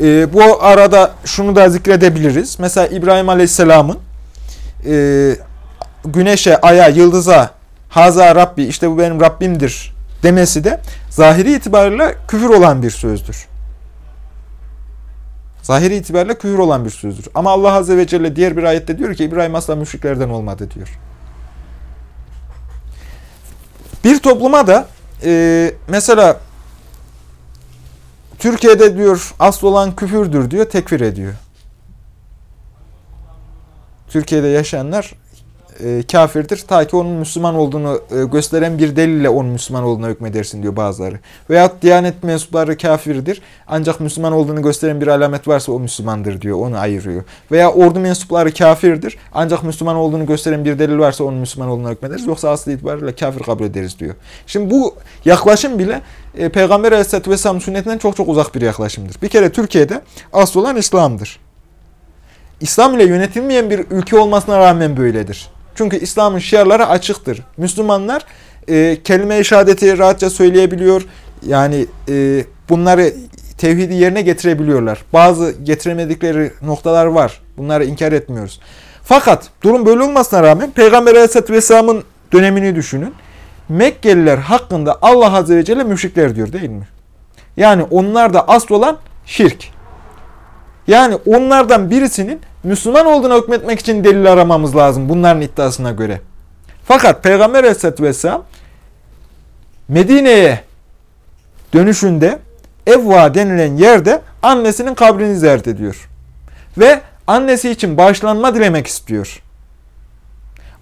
E, bu arada şunu da zikredebiliriz. Mesela İbrahim Aleyhisselam'ın e, güneşe, aya, yıldıza Haza Rabbi işte bu benim Rabbimdir demesi de zahiri itibariyle küfür olan bir sözdür. Zahiri itibariyle küfür olan bir sözdür. Ama Allah Azze ve Celle diğer bir ayette diyor ki İbrahim asla müşriklerden olmadı diyor. Bir topluma da e, mesela Türkiye'de diyor asıl olan küfürdür diyor, tekfir ediyor. Türkiye'de yaşayanlar e, kafirdir. Ta ki onun Müslüman olduğunu e, gösteren bir delille onun Müslüman olduğuna hükmedersin diyor bazıları. Veyahut Diyanet mensupları kafirdir. Ancak Müslüman olduğunu gösteren bir alamet varsa o Müslümandır diyor. Onu ayırıyor. Veya ordu mensupları kafirdir. Ancak Müslüman olduğunu gösteren bir delil varsa onun Müslüman olduğuna hükmederiz. Yoksa aslı itibariyle kafir kabul ederiz diyor. Şimdi bu yaklaşım bile e, Peygamber Aleyhisselatü Vesselam sünnetinden çok çok uzak bir yaklaşımdır. Bir kere Türkiye'de asıl olan İslam'dır. İslam ile yönetilmeyen bir ülke olmasına rağmen böyledir. Çünkü İslam'ın şiarları açıktır. Müslümanlar e, kelime-i şehadeti rahatça söyleyebiliyor. Yani e, bunları tevhidi yerine getirebiliyorlar. Bazı getiremedikleri noktalar var. Bunları inkar etmiyoruz. Fakat durum böyle olmasına rağmen Peygamber Aleyhisselatü Vesselam'ın dönemini düşünün. Mekkeliler hakkında Allah Azze ve Celle müşrikler diyor değil mi? Yani onlarda asıl olan şirk. Yani onlardan birisinin Müslüman olduğuna hükmetmek için delil aramamız lazım bunların iddiasına göre. Fakat Peygamber Aleyhisselatü Vesselam Medine'ye dönüşünde Evva denilen yerde annesinin kabrini ziyaret ediyor. Ve annesi için bağışlanma dilemek istiyor.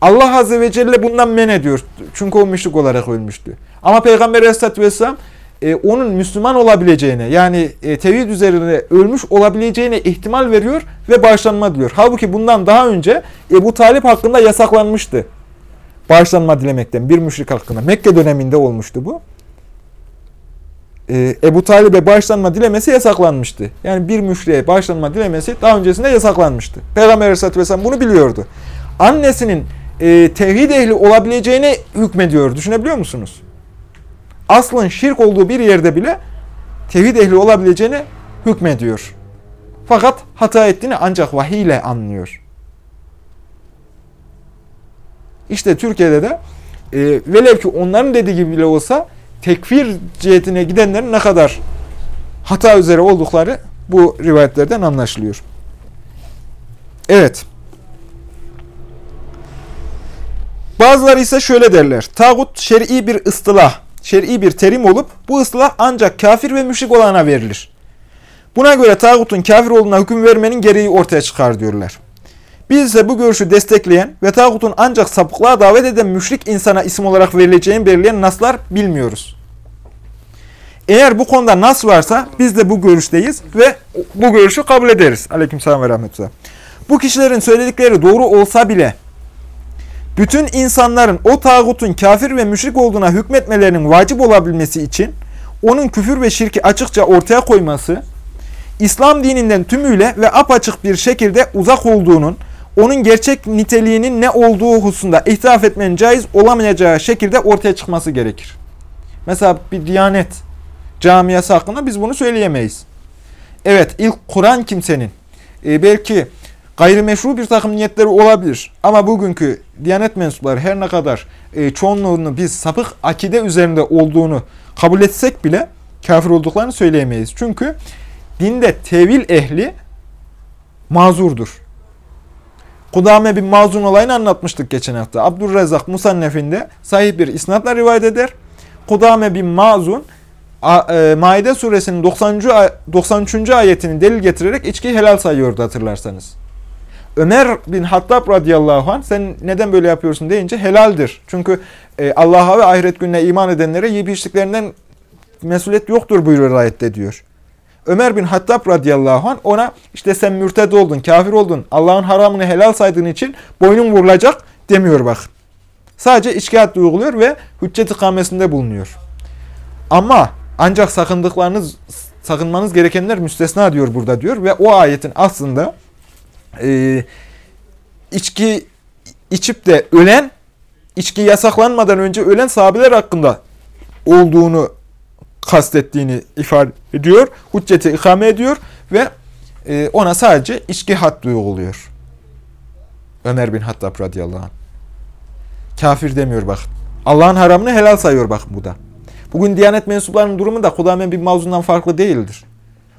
Allah Azze ve Celle bundan men ediyor. Çünkü o müşrik olarak ölmüştü. Ama Peygamber Aleyhisselatü Vesselam e, onun Müslüman olabileceğine yani e, tevhid üzerine ölmüş olabileceğine ihtimal veriyor ve bağışlanma diliyor. Halbuki bundan daha önce Ebu Talip hakkında yasaklanmıştı. Bağışlanma dilemekten bir müşrik hakkında. Mekke döneminde olmuştu bu. E, Ebu Talib'e bağışlanma dilemesi yasaklanmıştı. Yani bir müşriye bağışlanma dilemesi daha öncesinde yasaklanmıştı. Peygamber Aleyhisselatü Vesselam bunu biliyordu. Annesinin e, tevhid ehli olabileceğine hükmediyor. Düşünebiliyor musunuz? Aslın şirk olduğu bir yerde bile tevhid ehli olabileceğine hükmediyor. Fakat hata ettiğini ancak vahiy ile anlıyor. İşte Türkiye'de de e, velev ki onların dediği gibi bile olsa tekfir cihetine gidenlerin ne kadar hata üzere oldukları bu rivayetlerden anlaşılıyor. Evet. Bazıları ise şöyle derler. Tağut şer'i bir ıstılah, şer'i bir terim olup bu ıstılah ancak kafir ve müşrik olana verilir. Buna göre tağutun kafir olduğuna hüküm vermenin gereği ortaya çıkar diyorlar. Biz ise bu görüşü destekleyen ve tağutun ancak sapıklığa davet eden müşrik insana isim olarak verileceğini belirleyen naslar bilmiyoruz. Eğer bu konuda nas varsa biz de bu görüşteyiz ve bu görüşü kabul ederiz. Aleykümselam ve rahmetullah. Bu kişilerin söyledikleri doğru olsa bile bütün insanların o tağutun kafir ve müşrik olduğuna hükmetmelerinin vacip olabilmesi için onun küfür ve şirki açıkça ortaya koyması, İslam dininden tümüyle ve apaçık bir şekilde uzak olduğunun, onun gerçek niteliğinin ne olduğu hususunda ihtilaf etmenin caiz olamayacağı şekilde ortaya çıkması gerekir. Mesela bir diyanet camiası hakkında biz bunu söyleyemeyiz. Evet ilk Kur'an kimsenin e, belki gayrimeşru bir takım niyetleri olabilir. Ama bugünkü diyanet mensupları her ne kadar e, çoğunluğunu biz sapık akide üzerinde olduğunu kabul etsek bile kafir olduklarını söyleyemeyiz. Çünkü dinde tevil ehli mazurdur. Kudame bin Mazun olayını anlatmıştık geçen hafta. Abdurrezzak Musannef'inde sahih bir isnatla rivayet eder. Kudame bin Mazun e, Maide suresinin 90. 93. ayetini delil getirerek içkiyi helal sayıyordu hatırlarsanız. Ömer bin Hattab radıyallahu anh sen neden böyle yapıyorsun deyince helaldir. Çünkü e, Allah'a ve ahiret gününe iman edenlere yiyip içtiklerinden mesuliyet yoktur buyuruyor ayette diyor. Ömer bin Hattab radıyallahu anh ona işte sen mürted oldun, kafir oldun, Allah'ın haramını helal saydığın için boynun vurulacak demiyor bak. Sadece içki hattı uyguluyor ve hüccet ikamesinde bulunuyor. Ama ancak sakındıklarınız, sakınmanız gerekenler müstesna diyor burada diyor ve o ayetin aslında e, içki içip de ölen, içki yasaklanmadan önce ölen sahabeler hakkında olduğunu kastettiğini ifade ediyor. Hücceti ikame ediyor ve e, ona sadece içki hattı uyguluyor. Ömer bin Hattab radıyallahu anh. Kafir demiyor bak. Allah'ın haramını helal sayıyor bak bu da. Bugün Diyanet mensuplarının durumu da Kudame bin Mazun'dan farklı değildir.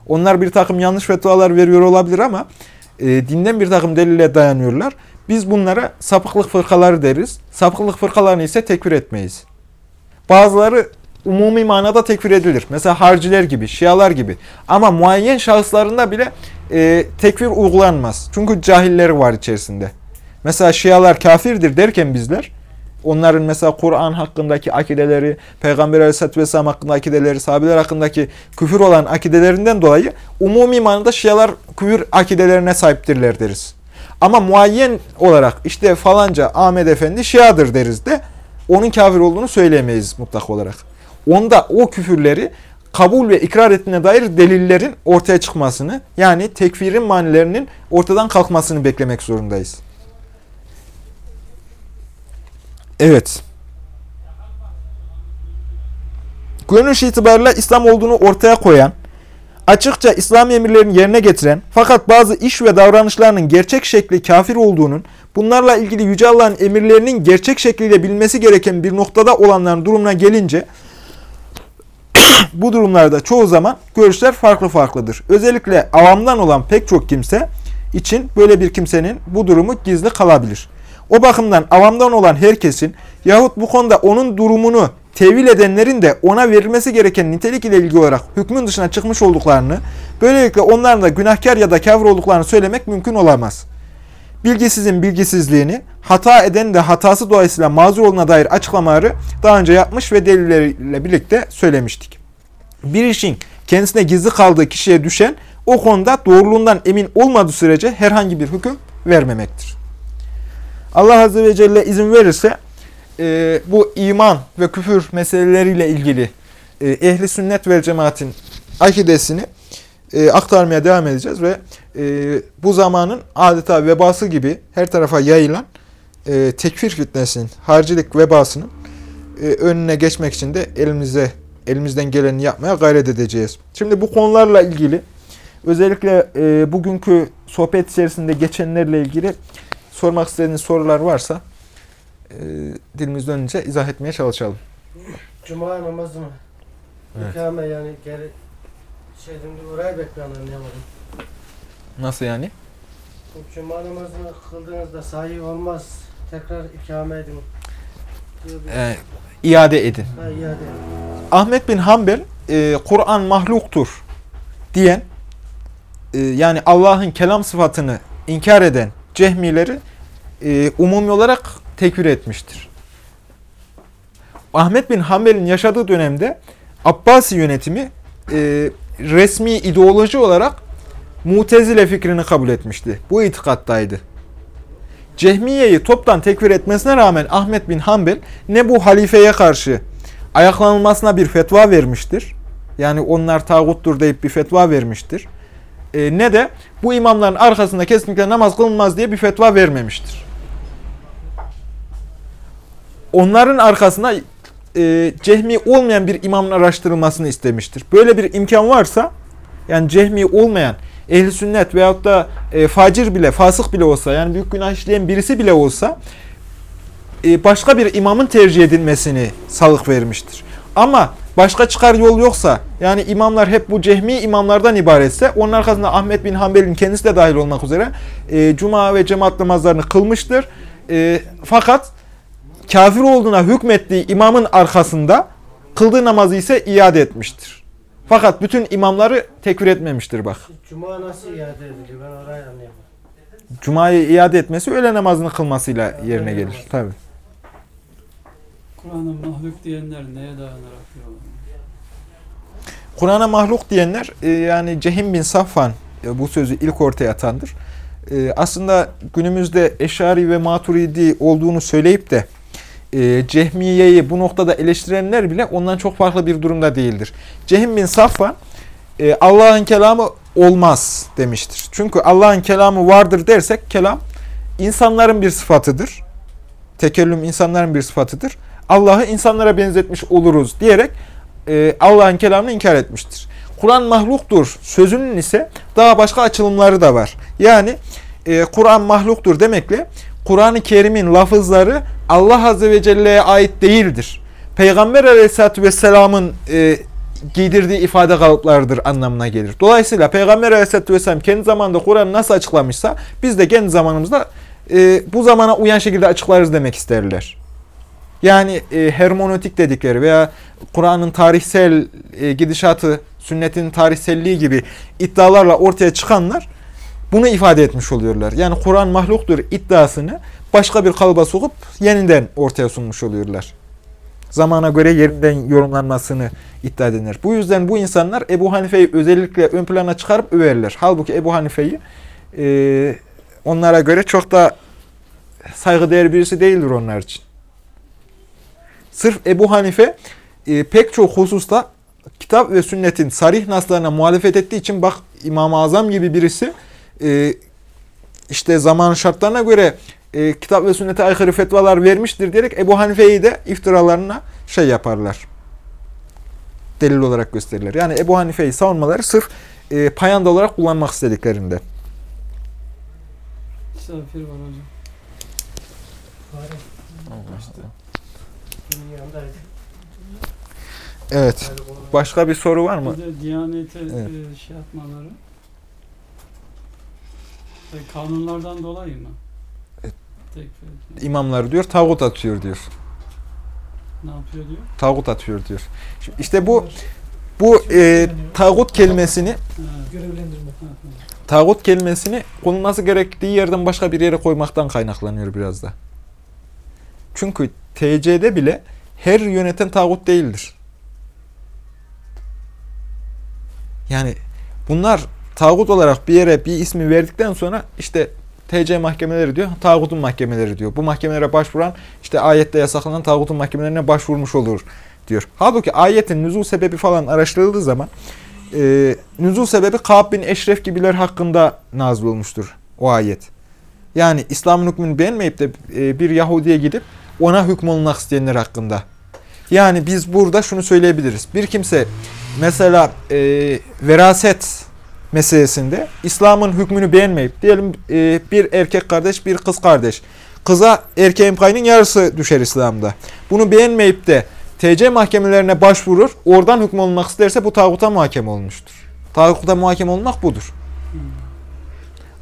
Onlar bir takım yanlış fetvalar veriyor olabilir ama e, dinden bir takım delile dayanıyorlar. Biz bunlara sapıklık fırkaları deriz. Sapıklık fırkalarını ise tekfir etmeyiz. Bazıları umumi manada tekfir edilir. Mesela harciler gibi, şialar gibi. Ama muayyen şahıslarında bile e, tekfir uygulanmaz. Çünkü cahilleri var içerisinde. Mesela Şialar kafirdir derken bizler, onların mesela Kur'an hakkındaki akideleri, Peygamber Aleyhisselatü Vesselam hakkındaki akideleri, sahabeler hakkındaki küfür olan akidelerinden dolayı umumi manada Şialar küfür akidelerine sahiptirler deriz. Ama muayyen olarak işte falanca Ahmet Efendi Şiadır deriz de onun kafir olduğunu söyleyemeyiz mutlak olarak. Onda o küfürleri kabul ve ikrar ettiğine dair delillerin ortaya çıkmasını yani tekfirin manilerinin ortadan kalkmasını beklemek zorundayız. Evet. Görünüş itibariyle İslam olduğunu ortaya koyan, açıkça İslam emirlerini yerine getiren fakat bazı iş ve davranışlarının gerçek şekli kafir olduğunun, bunlarla ilgili Yüce Allah'ın emirlerinin gerçek şekliyle bilmesi gereken bir noktada olanların durumuna gelince, bu durumlarda çoğu zaman görüşler farklı farklıdır. Özellikle avamdan olan pek çok kimse için böyle bir kimsenin bu durumu gizli kalabilir. O bakımdan avamdan olan herkesin yahut bu konuda onun durumunu tevil edenlerin de ona verilmesi gereken nitelik ile ilgili olarak hükmün dışına çıkmış olduklarını, böylelikle onların da günahkar ya da kafir olduklarını söylemek mümkün olamaz. Bilgisizin bilgisizliğini, hata eden de hatası dolayısıyla mazur olduğuna dair açıklamaları daha önce yapmış ve delilleriyle birlikte söylemiştik. Bir işin kendisine gizli kaldığı kişiye düşen o konuda doğruluğundan emin olmadığı sürece herhangi bir hüküm vermemektir. Allah Azze ve Celle izin verirse e, bu iman ve küfür meseleleriyle ilgili e, ehli sünnet ve cemaatin akidesini e, aktarmaya devam edeceğiz ve e, bu zamanın adeta vebası gibi her tarafa yayılan e, tekfir fitnesinin, harcilik vebasının e, önüne geçmek için de elimize elimizden geleni yapmaya gayret edeceğiz. Şimdi bu konularla ilgili özellikle e, bugünkü sohbet içerisinde geçenlerle ilgili sormak istediğiniz sorular varsa e, dilimiz dönünce izah etmeye çalışalım. Cuma namazını Evet. ikame yani geri şey şimdi orayı bekliyorum anlayamadım. Nasıl yani? Cuma namazını kıldığınızda sahih olmaz. Tekrar ikame edin. Diyor bir- E, iade edin. Ha, iade. Ahmet bin Hanbel e, Kur'an mahluktur diyen e, yani Allah'ın kelam sıfatını inkar eden cehmileri e, umumi olarak tekfir etmiştir. Ahmet bin Hanbel'in yaşadığı dönemde Abbasi yönetimi e, resmi ideoloji olarak Mutezile fikrini kabul etmişti. Bu itikattaydı. Cehmiye'yi toptan tekfir etmesine rağmen Ahmet bin Hanbel ne bu halifeye karşı ayaklanılmasına bir fetva vermiştir. Yani onlar tağuttur deyip bir fetva vermiştir. E, ne de bu imamların arkasında kesinlikle namaz kılınmaz diye bir fetva vermemiştir. Onların arkasında e, cehmi olmayan bir imamın araştırılmasını istemiştir. Böyle bir imkan varsa yani cehmi olmayan ehli sünnet veyahut da e, facir bile, fasık bile olsa yani büyük günah işleyen birisi bile olsa e, başka bir imamın tercih edilmesini salık vermiştir. Ama başka çıkar yol yoksa yani imamlar hep bu cehmi imamlardan ibaretse onun arkasında Ahmet bin Hanbel'in kendisi de dahil olmak üzere e, cuma ve cemaat namazlarını kılmıştır. E, fakat kafir olduğuna hükmettiği imamın arkasında kıldığı namazı ise iade etmiştir. Fakat bütün imamları tekfir etmemiştir bak. Cuma nasıl iade ediliyor? Ben orayı anlayamadım. Cuma'yı iade etmesi öğle namazını kılmasıyla yerine gelir. Tabii. Kur'an'ın mahluk diyenler neye dayanarak diyorlar? Kur'an'a mahluk diyenler e, yani Cehim bin Safvan bu sözü ilk ortaya atandır. E, aslında günümüzde Eşari ve Maturidi olduğunu söyleyip de e, Cehmiye'yi bu noktada eleştirenler bile ondan çok farklı bir durumda değildir. Cehim bin Safvan e, Allah'ın kelamı olmaz demiştir. Çünkü Allah'ın kelamı vardır dersek kelam insanların bir sıfatıdır. Tekellüm insanların bir sıfatıdır. Allah'ı insanlara benzetmiş oluruz diyerek e, Allah'ın kelamını inkar etmiştir. Kur'an mahluktur sözünün ise daha başka açılımları da var. Yani e, Kur'an mahluktur demekle Kur'an-ı Kerim'in lafızları Allah Azze ve Celle'ye ait değildir. Peygamber Aleyhisselatü Vesselam'ın e, giydirdiği ifade kalıplarıdır anlamına gelir. Dolayısıyla Peygamber Aleyhisselatü Vesselam kendi zamanında Kur'an'ı nasıl açıklamışsa biz de kendi zamanımızda e, bu zamana uyan şekilde açıklarız demek isterler. Yani e, hermonotik dedikleri veya Kur'an'ın tarihsel e, gidişatı, sünnetin tarihselliği gibi iddialarla ortaya çıkanlar bunu ifade etmiş oluyorlar. Yani Kur'an mahluktur iddiasını başka bir kalıba sokup yeniden ortaya sunmuş oluyorlar. Zamana göre yerinden yorumlanmasını iddia edenler. Bu yüzden bu insanlar Ebu Hanife'yi özellikle ön plana çıkarıp överler. Halbuki Ebu Hanife'yi e, onlara göre çok da saygıdeğer birisi değildir onlar için. Sırf Ebu Hanife e, pek çok hususta kitap ve sünnetin sarih naslarına muhalefet ettiği için bak İmam-ı Azam gibi birisi e, işte zaman şartlarına göre e, kitap ve sünnete aykırı fetvalar vermiştir diyerek Ebu Hanife'yi de iftiralarına şey yaparlar. Delil olarak gösterirler. Yani Ebu Hanife'yi savunmaları sırf e, payanda olarak kullanmak istediklerinde. Misafir var hocam. Bari benim yanımdaydı. Evet. Başka bir soru var mı? Bir de Diyanete Evet. e, şey yapmaları. E, kanunlardan dolayı mı? Evet. Tekfir. İmamlar diyor tağut atıyor diyor. Ne yapıyor diyor? Tağut atıyor diyor. Şimdi işte bu bu e, tağut kelimesini Görevlendirme. tağut kelimesini konulması gerektiği yerden başka bir yere koymaktan kaynaklanıyor biraz da. Çünkü TC'de bile her yöneten tağut değildir. Yani bunlar tağut olarak bir yere bir ismi verdikten sonra işte TC mahkemeleri diyor, tağutun mahkemeleri diyor. Bu mahkemelere başvuran işte ayette yasaklanan tağutun mahkemelerine başvurmuş olur diyor. Halbuki ayetin nüzul sebebi falan araştırıldığı zaman e, nüzul sebebi Ka'b bin Eşref gibiler hakkında nazil olmuştur o ayet. Yani İslam'ın hükmünü beğenmeyip de e, bir Yahudi'ye gidip ona hükmolunmak isteyenler hakkında. Yani biz burada şunu söyleyebiliriz. Bir kimse mesela e, veraset meselesinde İslam'ın hükmünü beğenmeyip diyelim e, bir erkek kardeş bir kız kardeş. Kıza erkeğin payının yarısı düşer İslam'da. Bunu beğenmeyip de TC mahkemelerine başvurur. Oradan hüküm olmak isterse bu tağuta muhakeme olmuştur. Tağuta muhakeme olmak budur.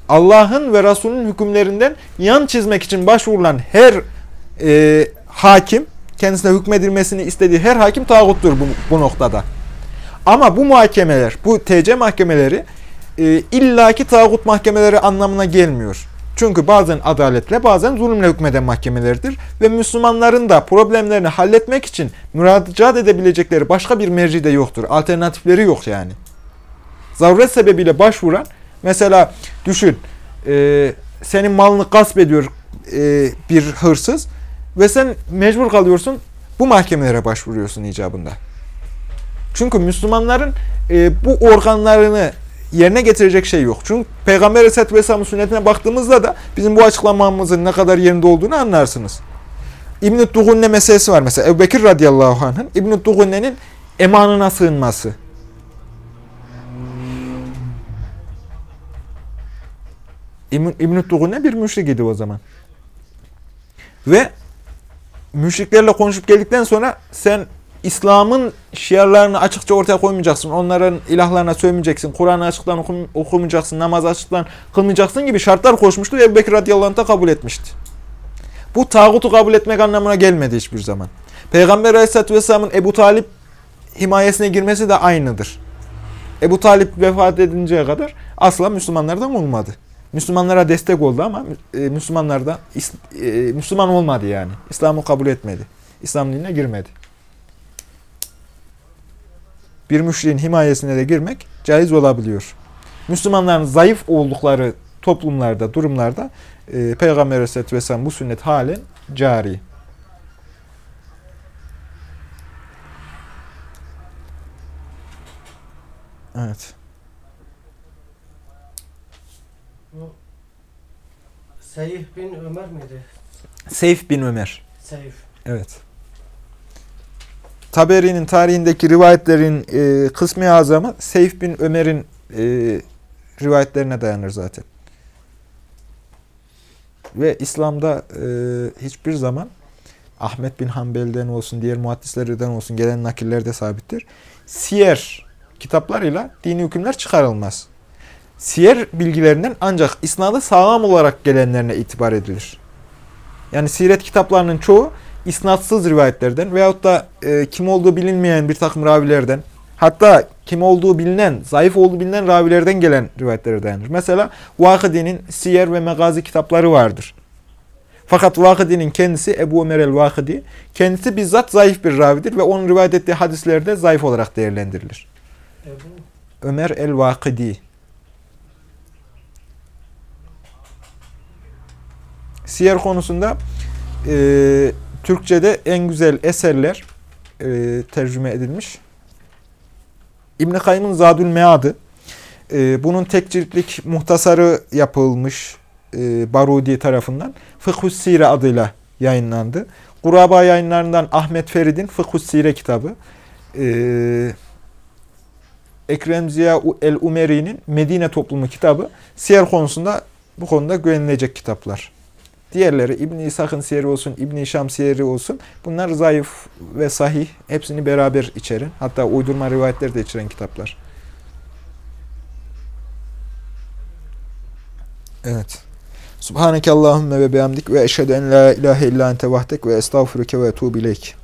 Allah'ın ve Resulünün hükümlerinden yan çizmek için başvurulan her e, hakim, kendisine hükmedilmesini istediği her hakim tağuttur bu, bu noktada. Ama bu muhakemeler, bu TC mahkemeleri e, illaki tağut mahkemeleri anlamına gelmiyor. Çünkü bazen adaletle bazen zulümle hükmeden mahkemelerdir. Ve Müslümanların da problemlerini halletmek için müracaat edebilecekleri başka bir merci de yoktur. Alternatifleri yok yani. Zaruret sebebiyle başvuran, mesela düşün, e, senin malını gasp ediyor e, bir hırsız ve sen mecbur kalıyorsun, bu mahkemelere başvuruyorsun icabında. Çünkü Müslümanların e, bu organlarını yerine getirecek şey yok. Çünkü Peygamber Aleyhisselatü Vesselam'ın sünnetine baktığımızda da bizim bu açıklamamızın ne kadar yerinde olduğunu anlarsınız. İbn-i Dugunne meselesi var mesela. Ebu Bekir radıyallahu anh'ın İbn-i Dugunne'nin emanına sığınması. İbn- İbn-i Dugunne bir müşrik idi o zaman. Ve müşriklerle konuşup geldikten sonra sen İslam'ın şiarlarını açıkça ortaya koymayacaksın. Onların ilahlarına sövmeyeceksin. Kur'an'ı açıktan okum, okumayacaksın. Namaz açıktan kılmayacaksın gibi şartlar koşmuştu. ve Ebu Bekir radıyallahu anh da kabul etmişti. Bu tağutu kabul etmek anlamına gelmedi hiçbir zaman. Peygamber aleyhissalatü vesselamın Ebu Talip himayesine girmesi de aynıdır. Ebu Talip vefat edinceye kadar asla Müslümanlardan olmadı. Müslümanlara destek oldu ama e, Müslümanlar da e, Müslüman olmadı yani. İslam'ı kabul etmedi. İslam dinine girmedi. Bir müşriğin himayesine de girmek caiz olabiliyor. Müslümanların zayıf oldukları toplumlarda, durumlarda e, Peygamber Aleyhisselatü Vesselam bu sünnet halen cari. Evet. Seyif bin Ömer miydi? Seyf bin Ömer. Seyif. Evet. Taberi'nin tarihindeki rivayetlerin e, kısmı azamı Seyf bin Ömer'in e, rivayetlerine dayanır zaten. Ve İslam'da e, hiçbir zaman Ahmet bin Hanbel'den olsun, diğer muhaddislerden olsun gelen nakillerde sabittir. Siyer kitaplarıyla dini hükümler çıkarılmaz. Siyer bilgilerinden ancak isnadı sağlam olarak gelenlerine itibar edilir. Yani siret kitaplarının çoğu isnatsız rivayetlerden veyahut da e, kim olduğu bilinmeyen bir takım ravilerden Hatta kim olduğu bilinen, zayıf olduğu bilinen ravilerden gelen rivayetlere dayanır. Mesela Vakidi'nin Siyer ve Megazi kitapları vardır. Fakat Vakidi'nin kendisi Ebu Ömer el-Vakidi, kendisi bizzat zayıf bir ravidir ve onun rivayet ettiği hadislerde zayıf olarak değerlendirilir. Ebu, Ömer el-Vakidi. Siyer konusunda e, Türkçe'de en güzel eserler e, tercüme edilmiş. İbn-i Kayyım'ın Zadül Mead'ı. E, bunun tek ciltlik muhtasarı yapılmış e, Barudi tarafından. Fıkhus Sire adıyla yayınlandı. Kuraba yayınlarından Ahmet Ferid'in Fıkhus Sire kitabı. E, Ekrem Ziya el-Umeri'nin Medine Toplumu kitabı siyer konusunda bu konuda güvenilecek kitaplar. Diğerleri İbn İshak'ın siyeri olsun, İbn Şam siyeri olsun bunlar zayıf ve sahih hepsini beraber içeren hatta uydurma rivayetler de içeren kitaplar. Evet. Subhaneke Allahümme ve bihamdik ve eşhedü en la ilahe illa ente vahdek ve estağfiruke ve ileyk.